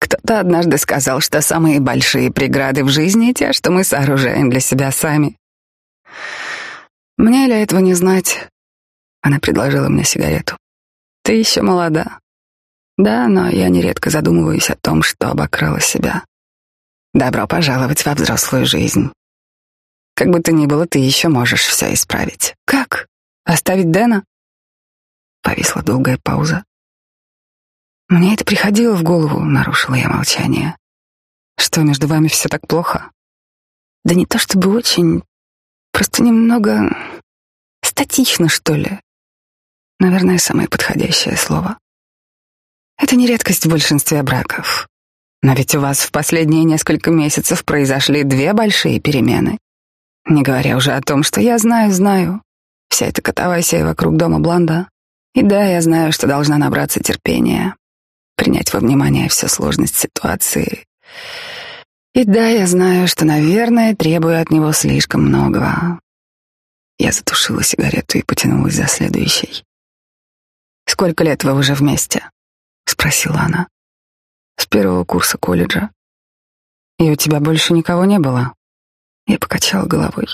Кто-то однажды сказал, что самые большие преграды в жизни — те, что мы сооружаем для себя сами. Мне ли этого не знать? Она предложила мне сигарету. Ты еще молода. Да, но я нередко задумываюсь о том, что обокрала себя. Добро пожаловать во взрослую жизнь. Как бы то ни было, ты еще можешь все исправить. Как? Оставить Дэна? Повисла долгая пауза. Мне это приходило в голову, нарушила я молчание. Что, между вами все так плохо? Да не то чтобы очень, просто немного статично, что ли. Наверное, самое подходящее слово. Это не редкость в большинстве браков. Но ведь у вас в последние несколько месяцев произошли две большие перемены. Не говоря уже о том, что я знаю, знаю. Вся эта катавасия вокруг дома Бланда. И да, я знаю, что должна набраться терпения, принять во внимание всю сложность ситуации. И да, я знаю, что, наверное, требую от него слишком многого. Я затушила сигарету и потянулась за следующей. «Сколько лет вы уже вместе?» — спросила она. «С первого курса колледжа. И у тебя больше никого не было?» Я покачала головой.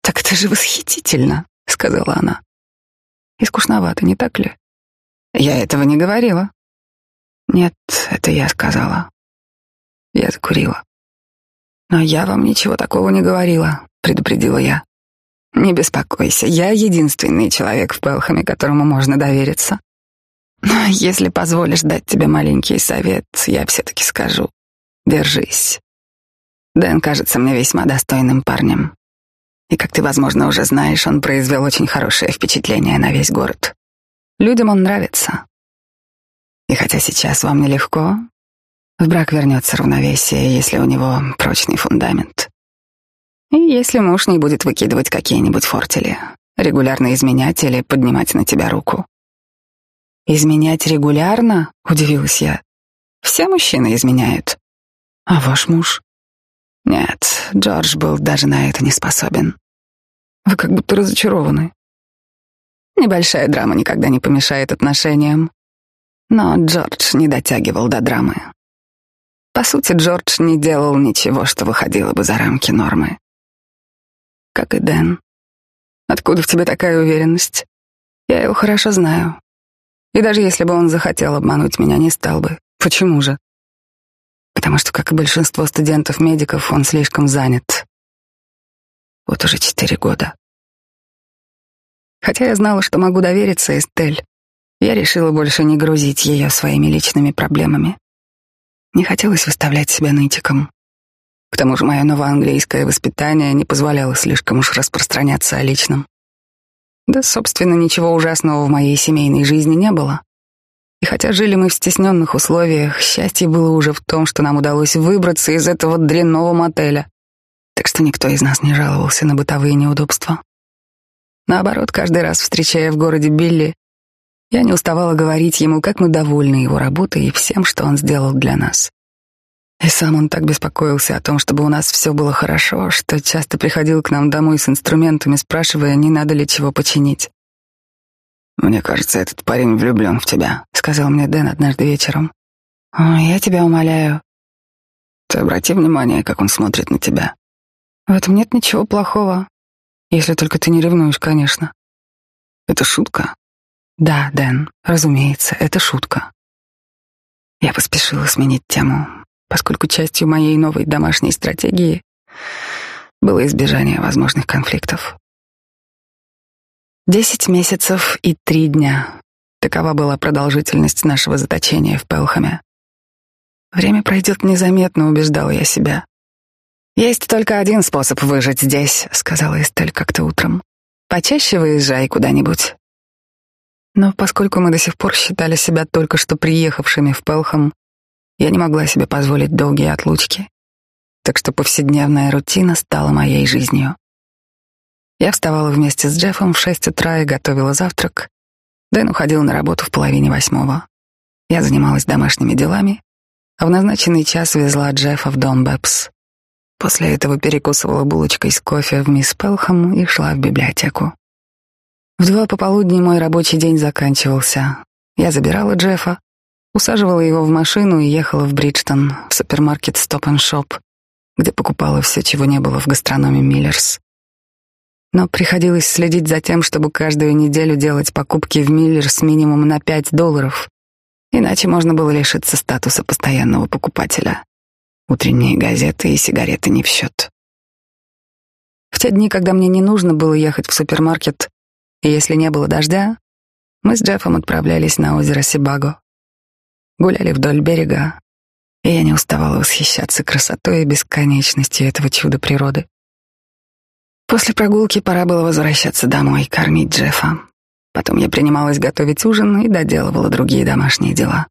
«Так это же восхитительно», — сказала она. «И скучновато, не так ли?» «Я этого не говорила». «Нет, это я сказала». Я закурила. «Но я вам ничего такого не говорила», — предупредила я. Не беспокойся, я единственный человек в Пелхаме, которому можно довериться. Но если позволишь дать тебе маленький совет, я все-таки скажу. Держись. Дэн кажется мне весьма достойным парнем. И, как ты, возможно, уже знаешь, он произвел очень хорошее впечатление на весь город. Людям он нравится. И хотя сейчас вам нелегко, в брак вернется равновесие, если у него прочный фундамент. И если муж не будет выкидывать какие-нибудь фортели, регулярно изменять или поднимать на тебя руку. Изменять регулярно? Удивилась я. Все мужчины изменяют. А ваш муж? Нет, Джордж был даже на это не способен. Вы как будто разочарованы. Небольшая драма никогда не помешает отношениям. Но Джордж не дотягивал до драмы. По сути, Джордж не делал ничего, что выходило бы за рамки нормы как и Дэн. Откуда в тебе такая уверенность? Я его хорошо знаю. И даже если бы он захотел обмануть меня, не стал бы. Почему же? Потому что, как и большинство студентов-медиков, он слишком занят. Вот уже четыре года. Хотя я знала, что могу довериться Эстель, я решила больше не грузить ее своими личными проблемами. Не хотелось выставлять себя нытиком. К тому же мое новоанглийское воспитание не позволяло слишком уж распространяться о личном. Да, собственно, ничего ужасного в моей семейной жизни не было. И хотя жили мы в стесненных условиях, счастье было уже в том, что нам удалось выбраться из этого дрянного мотеля. Так что никто из нас не жаловался на бытовые неудобства. Наоборот, каждый раз, встречая в городе Билли, я не уставала говорить ему, как мы довольны его работой и всем, что он сделал для нас. И сам он так беспокоился о том, чтобы у нас все было хорошо, что часто приходил к нам домой с инструментами, спрашивая, не надо ли чего починить. «Мне кажется, этот парень влюблен в тебя», — сказал мне Дэн однажды вечером. «О, я тебя умоляю». «Ты обрати внимание, как он смотрит на тебя». «В этом нет ничего плохого. Если только ты не ревнуешь, конечно». «Это шутка?» «Да, Дэн, разумеется, это шутка». Я поспешила сменить тему поскольку частью моей новой домашней стратегии было избежание возможных конфликтов. Десять месяцев и три дня. Такова была продолжительность нашего заточения в Пелхаме. Время пройдет незаметно, убеждала я себя. Есть только один способ выжить здесь, сказала Эстель как-то утром. Почаще выезжай куда-нибудь. Но поскольку мы до сих пор считали себя только что приехавшими в Пелхам, я не могла себе позволить долгие отлучки, так что повседневная рутина стала моей жизнью. Я вставала вместе с Джеффом в шесть утра и готовила завтрак. Дэн уходил на работу в половине восьмого. Я занималась домашними делами, а в назначенный час везла Джеффа в дом Бэбс. После этого перекусывала булочкой с кофе в мисс Пелхам и шла в библиотеку. В два пополудни мой рабочий день заканчивался. Я забирала Джеффа, Усаживала его в машину и ехала в Бриджтон, в супермаркет Stop and Shop, где покупала все, чего не было в гастрономе Миллерс. Но приходилось следить за тем, чтобы каждую неделю делать покупки в Миллерс минимум на 5 долларов, иначе можно было лишиться статуса постоянного покупателя. Утренние газеты и сигареты не в счет. В те дни, когда мне не нужно было ехать в супермаркет, и если не было дождя, мы с Джеффом отправлялись на озеро Сибаго. Гуляли вдоль берега, и я не уставала восхищаться красотой и бесконечностью этого чуда природы. После прогулки пора было возвращаться домой, кормить Джеффа. Потом я принималась готовить ужин и доделывала другие домашние дела.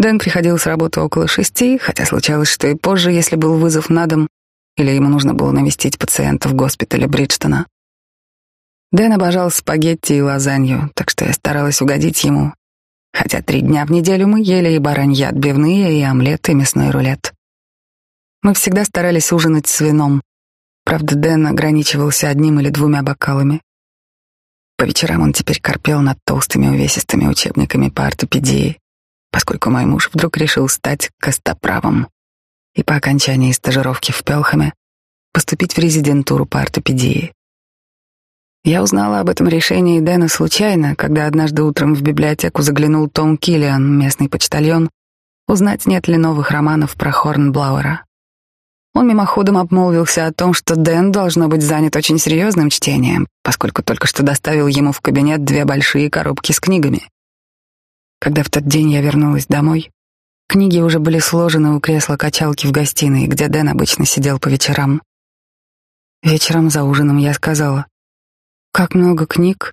Дэн приходил с работы около шести, хотя случалось, что и позже, если был вызов на дом, или ему нужно было навестить пациента в госпитале Бриджтона. Дэн обожал спагетти и лазанью, так что я старалась угодить ему, хотя три дня в неделю мы ели и бараньи отбивные, и омлет, и мясной рулет. Мы всегда старались ужинать с вином. Правда, Дэн ограничивался одним или двумя бокалами. По вечерам он теперь корпел над толстыми увесистыми учебниками по ортопедии, поскольку мой муж вдруг решил стать костоправом и по окончании стажировки в Пелхаме поступить в резидентуру по ортопедии. Я узнала об этом решении Дэна случайно, когда однажды утром в библиотеку заглянул Том Киллиан, местный почтальон, узнать, нет ли новых романов про Хорнблауэра. Он мимоходом обмолвился о том, что Дэн должно быть занят очень серьезным чтением, поскольку только что доставил ему в кабинет две большие коробки с книгами. Когда в тот день я вернулась домой, книги уже были сложены у кресла качалки в гостиной, где Дэн обычно сидел по вечерам. Вечером за ужином я сказала, «Как много книг?»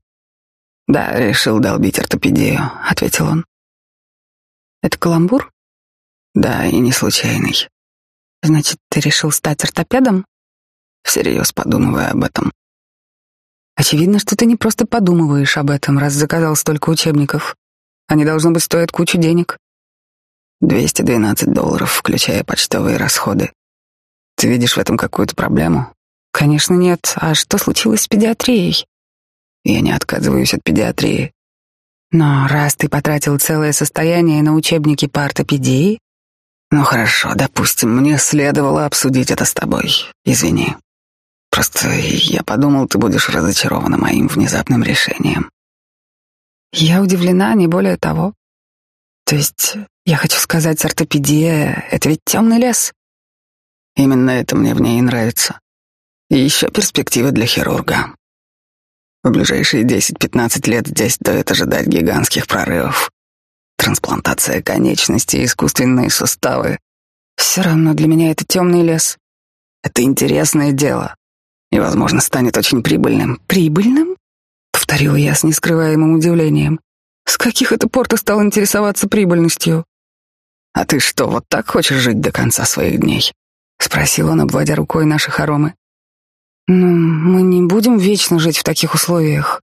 «Да, решил долбить ортопедию», — ответил он. «Это каламбур?» «Да, и не случайный». «Значит, ты решил стать ортопедом?» «Всерьез подумывая об этом». «Очевидно, что ты не просто подумываешь об этом, раз заказал столько учебников. Они, должно быть, стоят кучу денег. 212 долларов, включая почтовые расходы. Ты видишь в этом какую-то проблему? Конечно, нет. А что случилось с педиатрией? Я не отказываюсь от педиатрии. Но раз ты потратил целое состояние на учебники по ортопедии... Ну хорошо, допустим, мне следовало обсудить это с тобой. Извини. Просто я подумал, ты будешь разочарована моим внезапным решением. Я удивлена, не более того. То есть, я хочу сказать, ортопедия — это ведь темный лес. Именно это мне в ней и нравится. И еще перспективы для хирурга. В ближайшие 10-15 лет здесь стоит ожидать гигантских прорывов. Трансплантация конечностей, искусственные суставы. Все равно для меня это темный лес. Это интересное дело. И, возможно, станет очень прибыльным. Прибыльным? повторила я с нескрываемым удивлением. С каких это пор ты стал интересоваться прибыльностью? А ты что, вот так хочешь жить до конца своих дней? спросил он, обводя рукой наши хоромы. Ну, мы не будем вечно жить в таких условиях.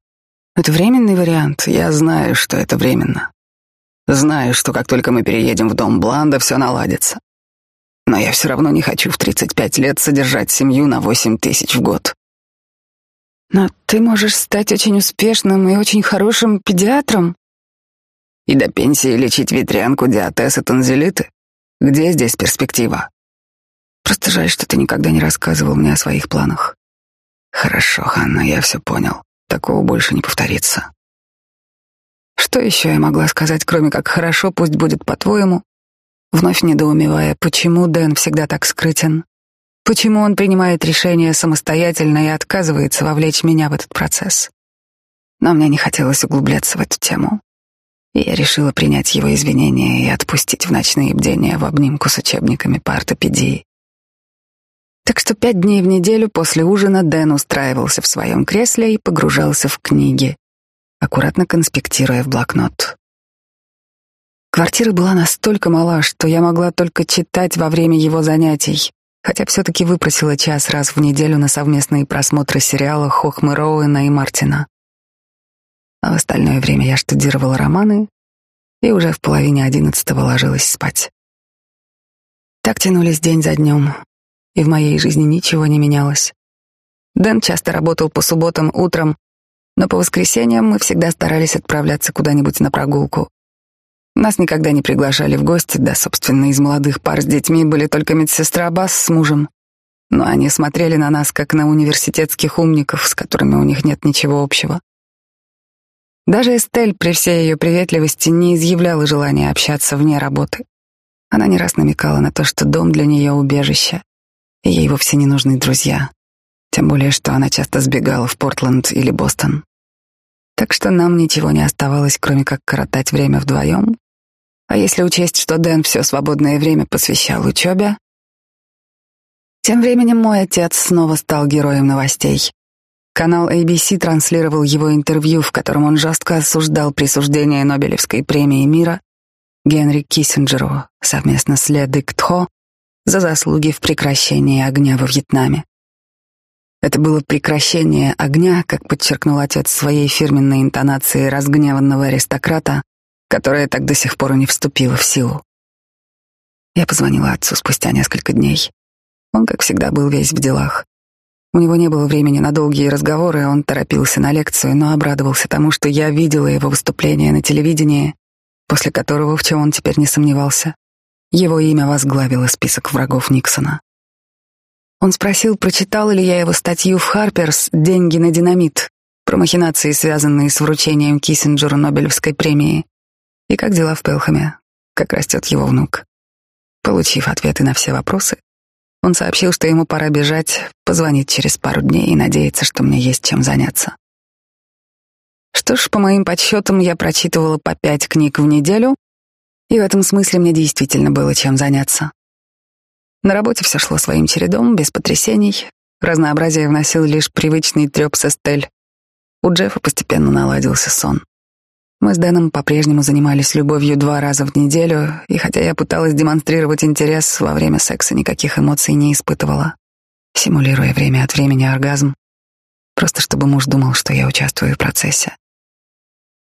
Это временный вариант. Я знаю, что это временно. Знаю, что как только мы переедем в дом Бланда, все наладится. Но я все равно не хочу в 35 лет содержать семью на 8 тысяч в год. Но ты можешь стать очень успешным и очень хорошим педиатром. И до пенсии лечить ветрянку, диатез и танзелиты? Где здесь перспектива? Просто жаль, что ты никогда не рассказывал мне о своих планах. Хорошо, Ханна, я все понял. Такого больше не повторится. Что еще я могла сказать, кроме как «хорошо, пусть будет по-твоему», вновь недоумевая, почему Дэн всегда так скрытен. Почему он принимает решение самостоятельно и отказывается вовлечь меня в этот процесс? Но мне не хотелось углубляться в эту тему. И я решила принять его извинения и отпустить в ночные бдения в обнимку с учебниками по. Так что пять дней в неделю после ужина Дэн устраивался в своем кресле и погружался в книги, аккуратно конспектируя в блокнот. Квартира была настолько мала, что я могла только читать во время его занятий, хотя все-таки выпросила час раз в неделю на совместные просмотры сериала Хохмы Роуэна и Мартина. А в остальное время я штудировала романы и уже в половине одиннадцатого ложилась спать. Так тянулись день за днем, и в моей жизни ничего не менялось. Дэн часто работал по субботам утром, но по воскресеньям мы всегда старались отправляться куда-нибудь на прогулку. Нас никогда не приглашали в гости, да, собственно, из молодых пар с детьми были только медсестра Бас с мужем. Но они смотрели на нас, как на университетских умников, с которыми у них нет ничего общего. Даже Эстель при всей ее приветливости не изъявляла желания общаться вне работы. Она не раз намекала на то, что дом для нее убежище, ей вовсе не нужны друзья. тем более что она часто сбегала в Портленд или Бостон. Так что нам ничего не оставалось, кроме как коротать время вдвоем. А если учесть, что Дэн все свободное время посвящал учебе, тем временем мой отец снова стал героем новостей. Канал ABC транслировал его интервью, в котором он жестко осуждал присуждение Нобелевской премии мира Генри Киссинджеру совместно с Ле Дик Тхо за заслуги в прекращении огня во Вьетнаме. Это было прекращение огня, как подчеркнул отец своей фирменной интонацией разгневанного аристократа, которая так до сих пор и не вступила в силу. Я позвонила отцу спустя несколько дней. Он, как всегда, был весь в делах. У него не было времени на долгие разговоры, он торопился на лекцию, но обрадовался тому, что я видела его выступление на телевидении, после которого, в чем он теперь не сомневался, его имя возглавило список врагов Никсона. Он спросил, прочитала ли я его статью в «Харперс» «Деньги на динамит» про махинации, связанные с вручением Киссинджеру Нобелевской премии, и как дела в Пелхаме, как растет его внук. Получив ответы на все вопросы, он сообщил, что ему пора бежать, позвонить через пару дней и надеется, что мне есть чем заняться. Что ж, по моим подсчетам, я прочитывала по пять книг в неделю, и в этом смысле мне действительно было чем заняться. На работе все шло своим чередом, без потрясений. Разнообразие вносил лишь привычный треп со стель. У Джеффа постепенно наладился сон. Мы с Дэном по-прежнему занимались любовью два раза в неделю, и хотя я пыталась демонстрировать интерес, во время секса никаких эмоций не испытывала, симулируя время от времени оргазм, просто чтобы муж думал, что я участвую в процессе.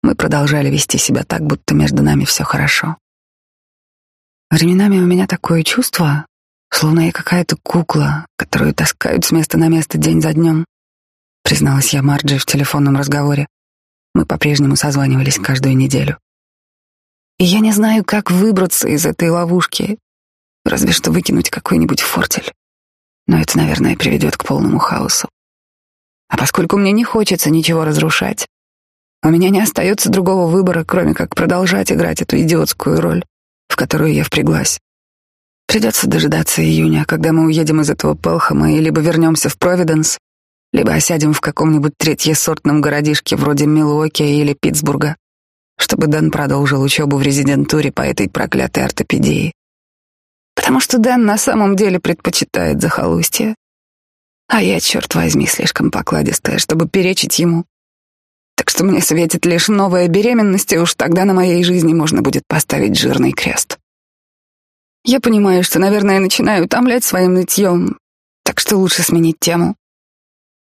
Мы продолжали вести себя так, будто между нами все хорошо. Временами у меня такое чувство, словно я какая-то кукла, которую таскают с места на место день за днем, призналась я Марджи в телефонном разговоре. Мы по-прежнему созванивались каждую неделю. И я не знаю, как выбраться из этой ловушки, разве что выкинуть какой-нибудь фортель. Но это, наверное, приведет к полному хаосу. А поскольку мне не хочется ничего разрушать, у меня не остается другого выбора, кроме как продолжать играть эту идиотскую роль, в которую я впряглась. Придется дожидаться июня, когда мы уедем из этого Пелхама и либо вернемся в Провиденс, либо осядем в каком-нибудь третьесортном городишке вроде Милуоки или Питтсбурга, чтобы Дэн продолжил учебу в резидентуре по этой проклятой ортопедии. Потому что Дэн на самом деле предпочитает захолустье. А я, черт возьми, слишком покладистая, чтобы перечить ему. Так что мне светит лишь новая беременность, и уж тогда на моей жизни можно будет поставить жирный крест. Я понимаю, что, наверное, начинаю утомлять своим нытьем, так что лучше сменить тему.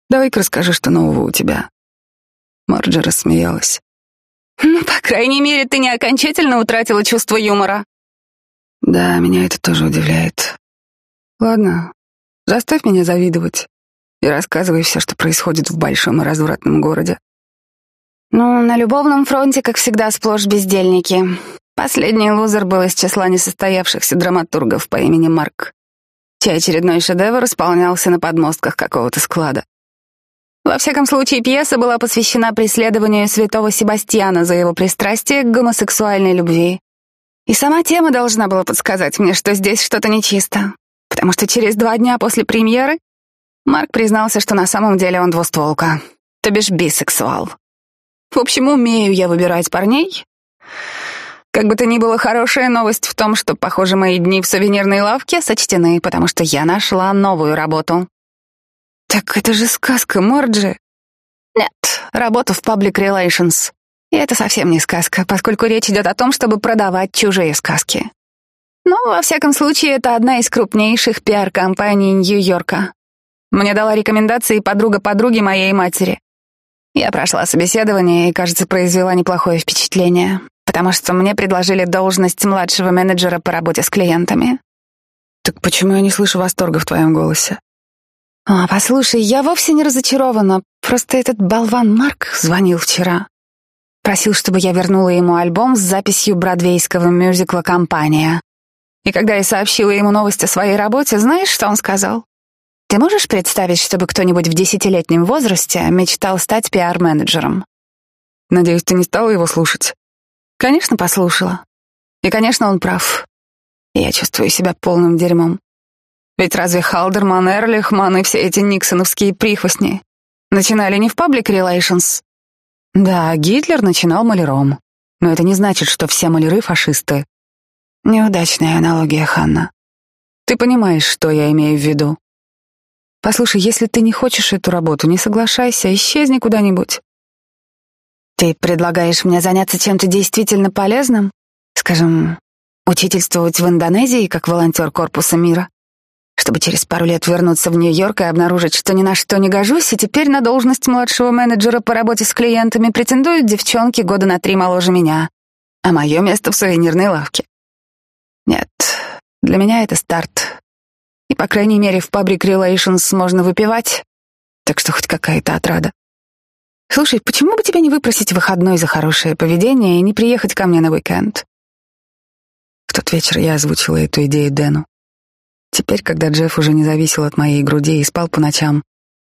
Давай-ка расскажи, что нового у тебя. Марджи рассмеялась. Ну, по крайней мере, ты не окончательно утратила чувство юмора. Да, меня это тоже удивляет. Ладно, заставь меня завидовать и рассказывай все, что происходит в большом и развратном городе. Ну, на любовном фронте, как всегда, сплошь бездельники. Последний лузер был из числа несостоявшихся драматургов по имени Марк, чей очередной шедевр исполнялся на подмостках какого-то склада. Во всяком случае, пьеса была посвящена преследованию святого Себастьяна за его пристрастие к гомосексуальной любви. И сама тема должна была подсказать мне, что здесь что-то нечисто, потому что через два дня после премьеры Марк признался, что на самом деле он двустволка, то бишь бисексуал. В общем, умею я выбирать парней. Как бы то ни было, хорошая новость в том, что, похоже, мои дни в сувенирной лавке сочтены, потому что я нашла новую работу. Так это же сказка, Морджи. Нет, работа в Public Relations. И это совсем не сказка, поскольку речь идет о том, чтобы продавать чужие сказки. Но, во всяком случае, это одна из крупнейших пиар-компаний Нью-Йорка. Мне дала рекомендации подруга подруги моей матери. Я прошла собеседование и, кажется, произвела неплохое впечатление, потому что мне предложили должность младшего менеджера по работе с клиентами. Так почему я не слышу восторга в твоем голосе? А, послушай, я вовсе не разочарована. Просто этот болван Марк звонил вчера. Просил, чтобы я вернула ему альбом с записью бродвейского мюзикла «Компания». И когда я сообщила ему новость о своей работе, знаешь, что он сказал? Ты можешь представить, чтобы кто-нибудь в десятилетнем возрасте мечтал стать пиар-менеджером? Надеюсь, ты не стала его слушать? Конечно, послушала. И, конечно, он прав. Я чувствую себя полным дерьмом. Ведь разве Халдерман, Эрлихман и все эти никсоновские прихвостни начинали не в Public Relations? Да, Гитлер начинал маляром. Но это не значит, что все маляры фашисты. Неудачная аналогия, Ханна. Ты понимаешь, что я имею в виду. Послушай, если ты не хочешь эту работу, не соглашайся, исчезни куда-нибудь. Ты предлагаешь мне заняться чем-то действительно полезным? Скажем, учительствовать в Индонезии как волонтер Корпуса мира? Чтобы через пару лет вернуться в Нью-Йорк и обнаружить, что ни на что не гожусь, и теперь на должность младшего менеджера по работе с клиентами претендуют девчонки года на три моложе меня, а мое место в сувенирной лавке. Нет, для меня это старт. По крайней мере, в Public Relations можно выпивать, так что хоть какая-то отрада. Слушай, почему бы тебе не выпросить выходной за хорошее поведение и не приехать ко мне на уикенд? В тот вечер я озвучила эту идею Дэну. Теперь, когда Джефф уже не зависел от моей груди и спал по ночам,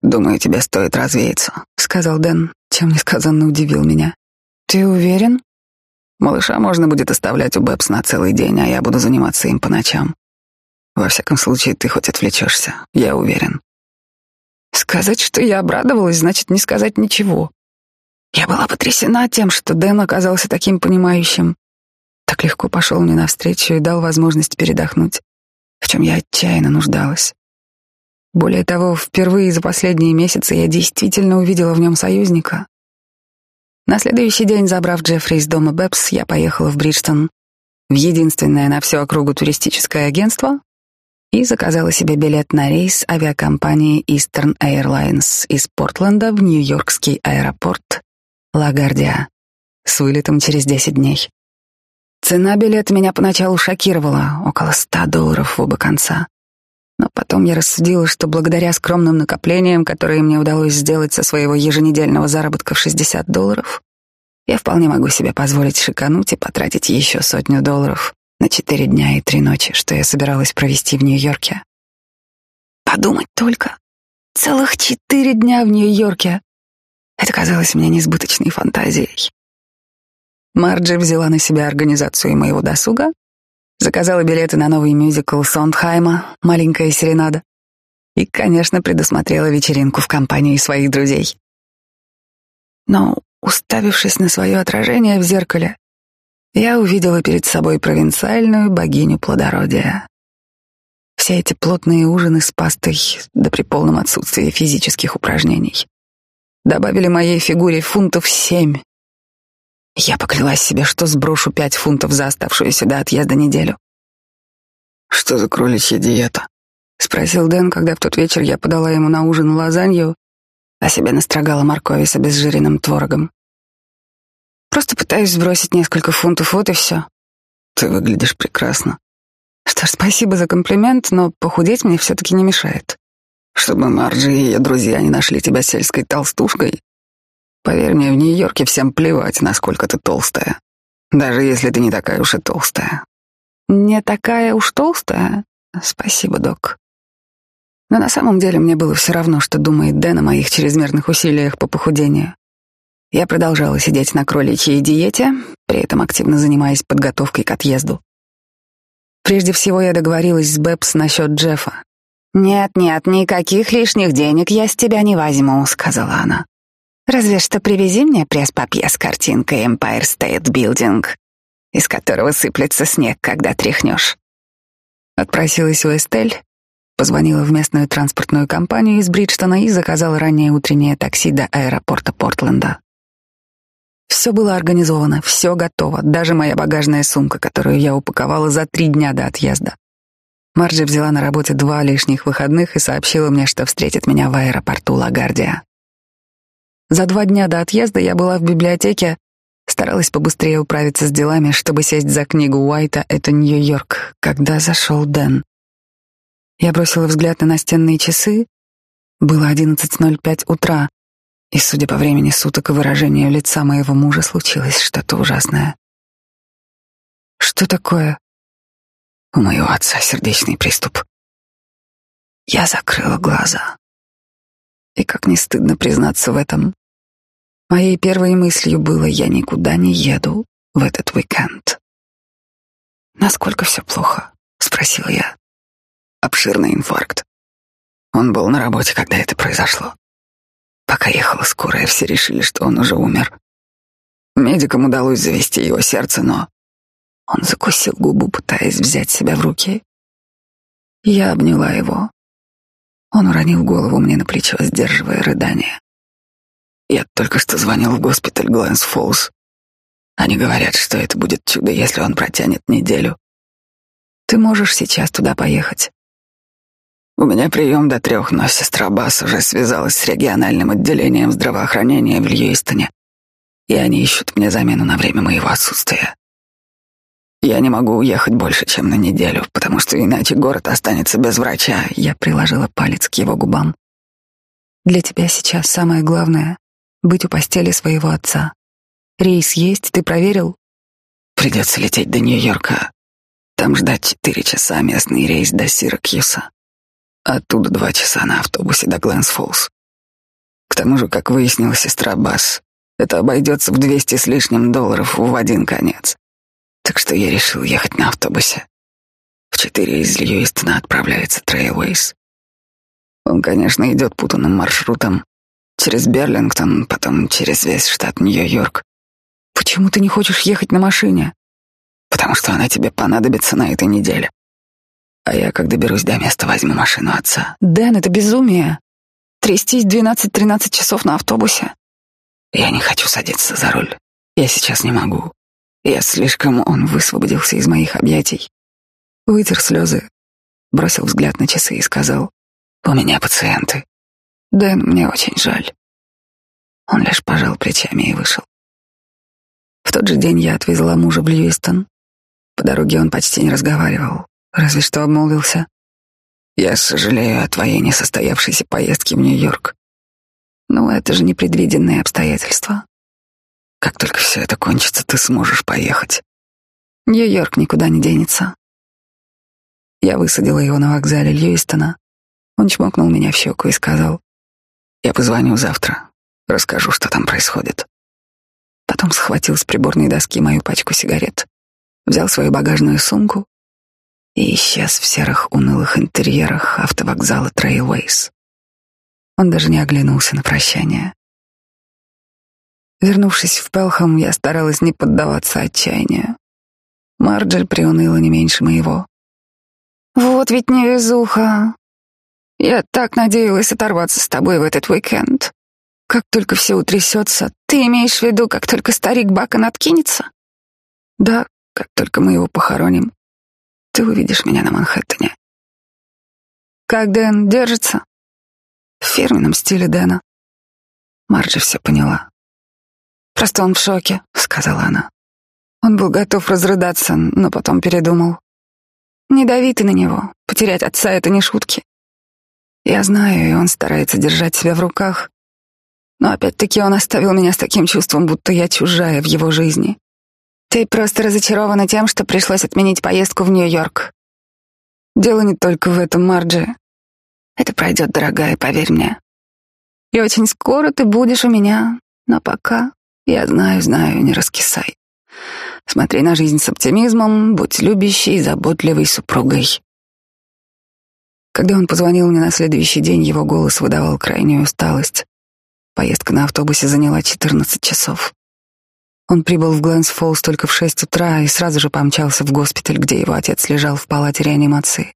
«Думаю, тебе стоит развеяться», — сказал Дэн, чем несказанно удивил меня. «Ты уверен?» «Малыша можно будет оставлять у Бэбс на целый день, а я буду заниматься им по ночам. Во всяком случае, ты хоть отвлечешься, я уверен». Сказать, что я обрадовалась, значит не сказать ничего. Я была потрясена тем, что Дэн оказался таким понимающим. Так легко пошел мне навстречу и дал возможность передохнуть, в чем я отчаянно нуждалась. Более того, впервые за последние месяцы я действительно увидела в нем союзника. На следующий день, забрав Джеффри из дома Бэбс, я поехала в Бриджтон, в единственное на всю округу туристическое агентство, и заказала себе билет на рейс авиакомпании Eastern Airlines из Портленда в Нью-Йоркский аэропорт Лагардия с вылетом через 10 дней. Цена билета меня поначалу шокировала, около 100 долларов в оба конца. Но потом я рассудила, что благодаря скромным накоплениям, которые мне удалось сделать со своего еженедельного заработка в 60 долларов, я вполне могу себе позволить шикануть и потратить еще сотню долларов на четыре дня и три ночи, что я собиралась провести в Нью-Йорке. Подумать только. Целых четыре дня в Нью-Йорке. Это казалось мне несбыточной фантазией. Марджи взяла на себя организацию моего досуга, заказала билеты на новый мюзикл Сондхайма «Маленькая серенада» и, конечно, предусмотрела вечеринку в компании своих друзей. Но, уставившись на свое отражение в зеркале, я увидела перед собой провинциальную богиню плодородия. Все эти плотные ужины с пастой, да при полном отсутствии физических упражнений, добавили моей фигуре фунтов семь. Я поклялась себе, что сброшу пять фунтов за оставшуюся до отъезда неделю. «Что за кроличья диета?» — спросил Дэн, когда в тот вечер я подала ему на ужин лазанью, а себе настрогала моркови с обезжиренным творогом. Просто пытаюсь сбросить несколько фунтов, вот и все. Ты выглядишь прекрасно. Что ж, спасибо за комплимент, но похудеть мне все-таки не мешает. Чтобы Марджи и ее друзья не нашли тебя сельской толстушкой. Поверь мне, в Нью-Йорке всем плевать, насколько ты толстая. Даже если ты не такая уж и толстая. Не такая уж толстая? Спасибо, док. Но на самом деле мне было все равно, что думает Дэн о моих чрезмерных усилиях по похудению. Я продолжала сидеть на кроличьей диете, при этом активно занимаясь подготовкой к отъезду. Прежде всего я договорилась с Бэбс насчет Джеффа. «Нет-нет, никаких лишних денег я с тебя не возьму», — сказала она. «Разве что привези мне пресс-папье с картинкой Empire State Building, из которого сыплется снег, когда тряхнешь». Отпросилась в Эстель, позвонила в местную транспортную компанию из Бриджтона и заказала раннее утреннее такси до аэропорта Портленда. Все было организовано, все готово, даже моя багажная сумка, которую я упаковала за три дня до отъезда. Марджи взяла на работе два лишних выходных и сообщила мне, что встретит меня в аэропорту Лагардия. За два дня до отъезда я была в библиотеке, старалась побыстрее управиться с делами, чтобы сесть за книгу Уайта «Это Нью-Йорк», когда зашел Дэн. Я бросила взгляд на настенные часы. Было 11.05 утра. И, судя по времени суток и выражению лица моего мужа, случилось что-то ужасное. Что такое? У моего отца сердечный приступ. Я закрыла глаза. И как не стыдно признаться в этом, моей первой мыслью было «я никуда не еду в этот уикенд». «Насколько все плохо?» — спросила я. обширный инфаркт. Он был на работе, когда это произошло. Пока ехала скорая, все решили, что он уже умер. Медикам удалось завести его сердце, но он закусил губу, пытаясь взять себя в руки. Я обняла его. Он уронил голову мне на плечо, сдерживая рыдание. Я только что звонил в госпиталь Глэнс Фоллс. Они говорят, что это будет чудо, если он протянет неделю. Ты можешь сейчас туда поехать. У меня прием до трех, но сестра Бас уже связалась с региональным отделением здравоохранения в Льюистоне, и они ищут мне замену на время моего отсутствия. Я не могу уехать больше, чем на неделю, потому что иначе город останется без врача. Я приложила палец к его губам. Для тебя сейчас самое главное — быть у постели своего отца. Рейс есть, ты проверил? Придется лететь до Нью-Йорка. Там ждать четыре часа местный рейс до Сиракьюса. Оттуда два часа на автобусе до Гленс-Фоллс. К тому же, как выяснила сестра Бас, это обойдется в двести с лишним долларов в один конец. Так что я решил ехать на автобусе. В четыре из Льюистона отправляется Трейлвейс. Он, конечно, идет путанным маршрутом. Через Берлингтон, потом через весь штат Нью-Йорк. Почему ты не хочешь ехать на машине? Потому что она тебе понадобится на этой неделе. А я, как доберусь до места, возьму машину отца. Дэн, это безумие. Трястись 12-13 часов на автобусе. Я не хочу садиться за руль. Я сейчас не могу. Я слишком... Он высвободился из моих объятий. Вытер слезы, бросил взгляд на часы и сказал, «У меня пациенты. Дэн, мне очень жаль». Он лишь пожал плечами и вышел. В тот же день я отвезла мужа в Льюистон. По дороге он почти не разговаривал, разве что обмолвился. «Я сожалею о твоей несостоявшейся поездке в Нью-Йорк. Ну, это же непредвиденные обстоятельства. Как только все это кончится, ты сможешь поехать. Нью-Йорк никуда не денется. Я высадила его на вокзале Льюистона. Он чмокнул меня в щеку и сказал, «Я позвоню завтра, расскажу, что там происходит». Потом схватил с приборной доски мою пачку сигарет, взял свою багажную сумку и исчез в серых унылых интерьерах автовокзала Трейлвейс. Он даже не оглянулся на прощание. Вернувшись в Пелхам, я старалась не поддаваться отчаянию. Марджель приуныла не меньше моего. «Вот ведь невезуха. Я так надеялась оторваться с тобой в этот уикенд. Как только все утрясется, ты имеешь в виду, как только старик Бакон откинется? Да, как только мы его похороним, ты увидишь меня на Манхэттене. Как Дэн держится? В фирменном стиле Дэна. Марджи все поняла. Просто он в шоке, сказала она. Он был готов разрыдаться, но потом передумал. Не дави ты на него. Потерять отца — это не шутки. Я знаю, и он старается держать себя в руках. Но опять-таки он оставил меня с таким чувством, будто я чужая в его жизни. Ты просто разочарована тем, что пришлось отменить поездку в Нью-Йорк. Дело не только в этом, Марджи. Это пройдет, дорогая, поверь мне. И очень скоро ты будешь у меня, но пока я знаю, знаю, не раскисай. Смотри на жизнь с оптимизмом, будь любящей, заботливой супругой. Когда он позвонил мне на следующий день, его голос выдавал крайнюю усталость. Поездка на автобусе заняла 14 часов. Он прибыл в Гленс-Фоллс только в 6 утра и сразу же помчался в госпиталь, где его отец лежал в палате реанимации.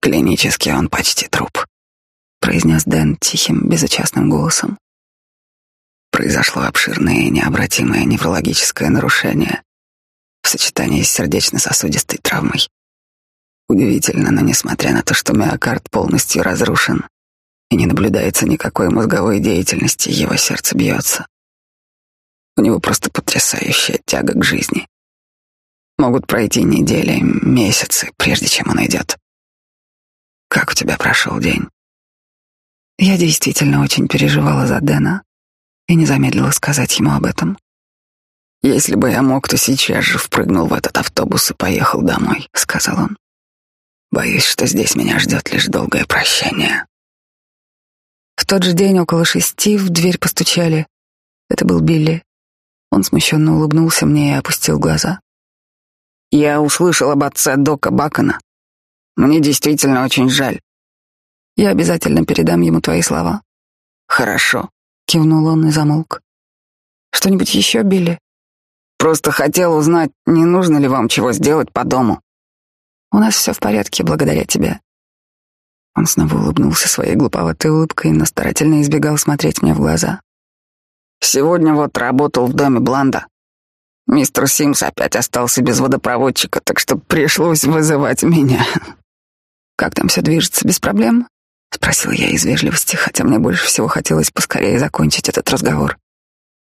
«Клинически он почти труп», — произнес Дэн тихим, безучастным голосом. Произошло обширное и необратимое неврологическое нарушение в сочетании с сердечно-сосудистой травмой. Удивительно, но несмотря на то, что миокард полностью разрушен, и не наблюдается никакой мозговой деятельности, его сердце бьется. У него просто потрясающая тяга к жизни. Могут пройти недели, месяцы, прежде чем он идет. Как у тебя прошел день? Я действительно очень переживала за Дэна и не замедлила сказать ему об этом. «Если бы я мог, то сейчас же впрыгнул в этот автобус и поехал домой», — сказал он. «Боюсь, что здесь меня ждет лишь долгое прощание». В тот же день около шести в дверь постучали. Это был Билли. Он смущенно улыбнулся мне и опустил глаза. «Я услышал об отце Дока Бакона. Мне действительно очень жаль. Я обязательно передам ему твои слова. Хорошо, кивнул он и замолк. Что-нибудь еще, Билли? Просто хотел узнать, не нужно ли вам чего сделать по дому. У нас все в порядке, благодаря тебе. Он снова улыбнулся своей глуповатой улыбкой, но старательно избегал смотреть мне в глаза. Сегодня вот работал в доме Бланда. Мистер Симс опять остался без водопроводчика, так что пришлось вызывать меня. Как там все движется, без проблем? Спросил я из вежливости, хотя мне больше всего хотелось поскорее закончить этот разговор.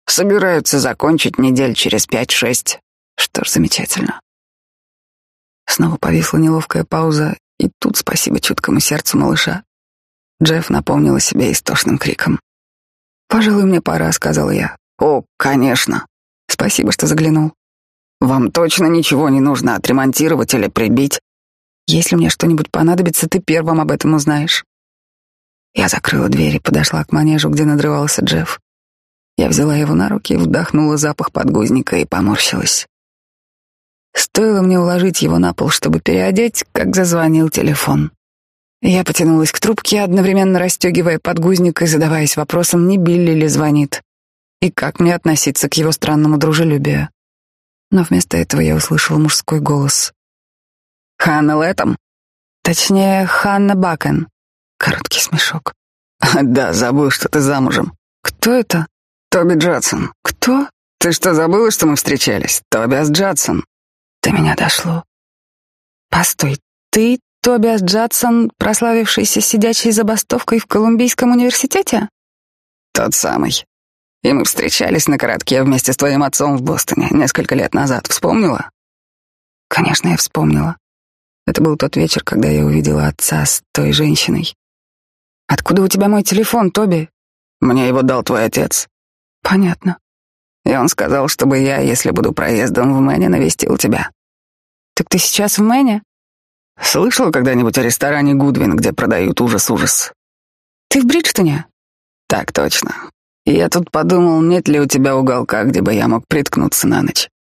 Собираются закончить недель через пять-шесть. Что ж, замечательно. Снова повисла неловкая пауза, и тут, спасибо чуткому сердцу малыша, Джефф напомнил о себе истошным криком. «Пожалуй, мне пора», — сказал я. «О, конечно. Спасибо, что заглянул. Вам точно ничего не нужно отремонтировать или прибить?» «Если мне что-нибудь понадобится, ты первым об этом узнаешь». Я закрыла дверь и подошла к манежу, где надрывался Джефф. Я взяла его на руки, вдохнула запах подгузника и поморщилась. Стоило мне уложить его на пол, чтобы переодеть, как зазвонил телефон. Я потянулась к трубке, одновременно расстегивая подгузник и задаваясь вопросом, не Билли ли звонит, и как мне относиться к его странному дружелюбию. Но вместо этого я услышала мужской голос. «Ханна Лэттем?» Точнее, Ханна Бакен. Короткий смешок. «Да, забыл, что ты замужем». «Кто это?» Тоби Джадсон. Кто? Ты что, забыла, что мы встречались? Тобиас Джадсон. До меня дошло. Постой, ты Тобиас Джадсон, прославившийся сидячей забастовкой в Колумбийском университете? Тот самый. И мы встречались на коротке вместе с твоим отцом в Бостоне несколько лет назад. Вспомнила? Конечно, я вспомнила. Это был тот вечер, когда я увидела отца с той женщиной. Откуда у тебя мой телефон, Тоби? Мне его дал твой отец. Понятно. И он сказал, чтобы я, если буду проездом в Мэне, навестил тебя. Так ты сейчас в Мэне? Слышал когда-нибудь о ресторане Гудвин, где продают ужас-ужас? Ты в Бриджтоне? Так точно. И я тут подумал, нет ли у тебя уголка, где бы я мог приткнуться на ночь.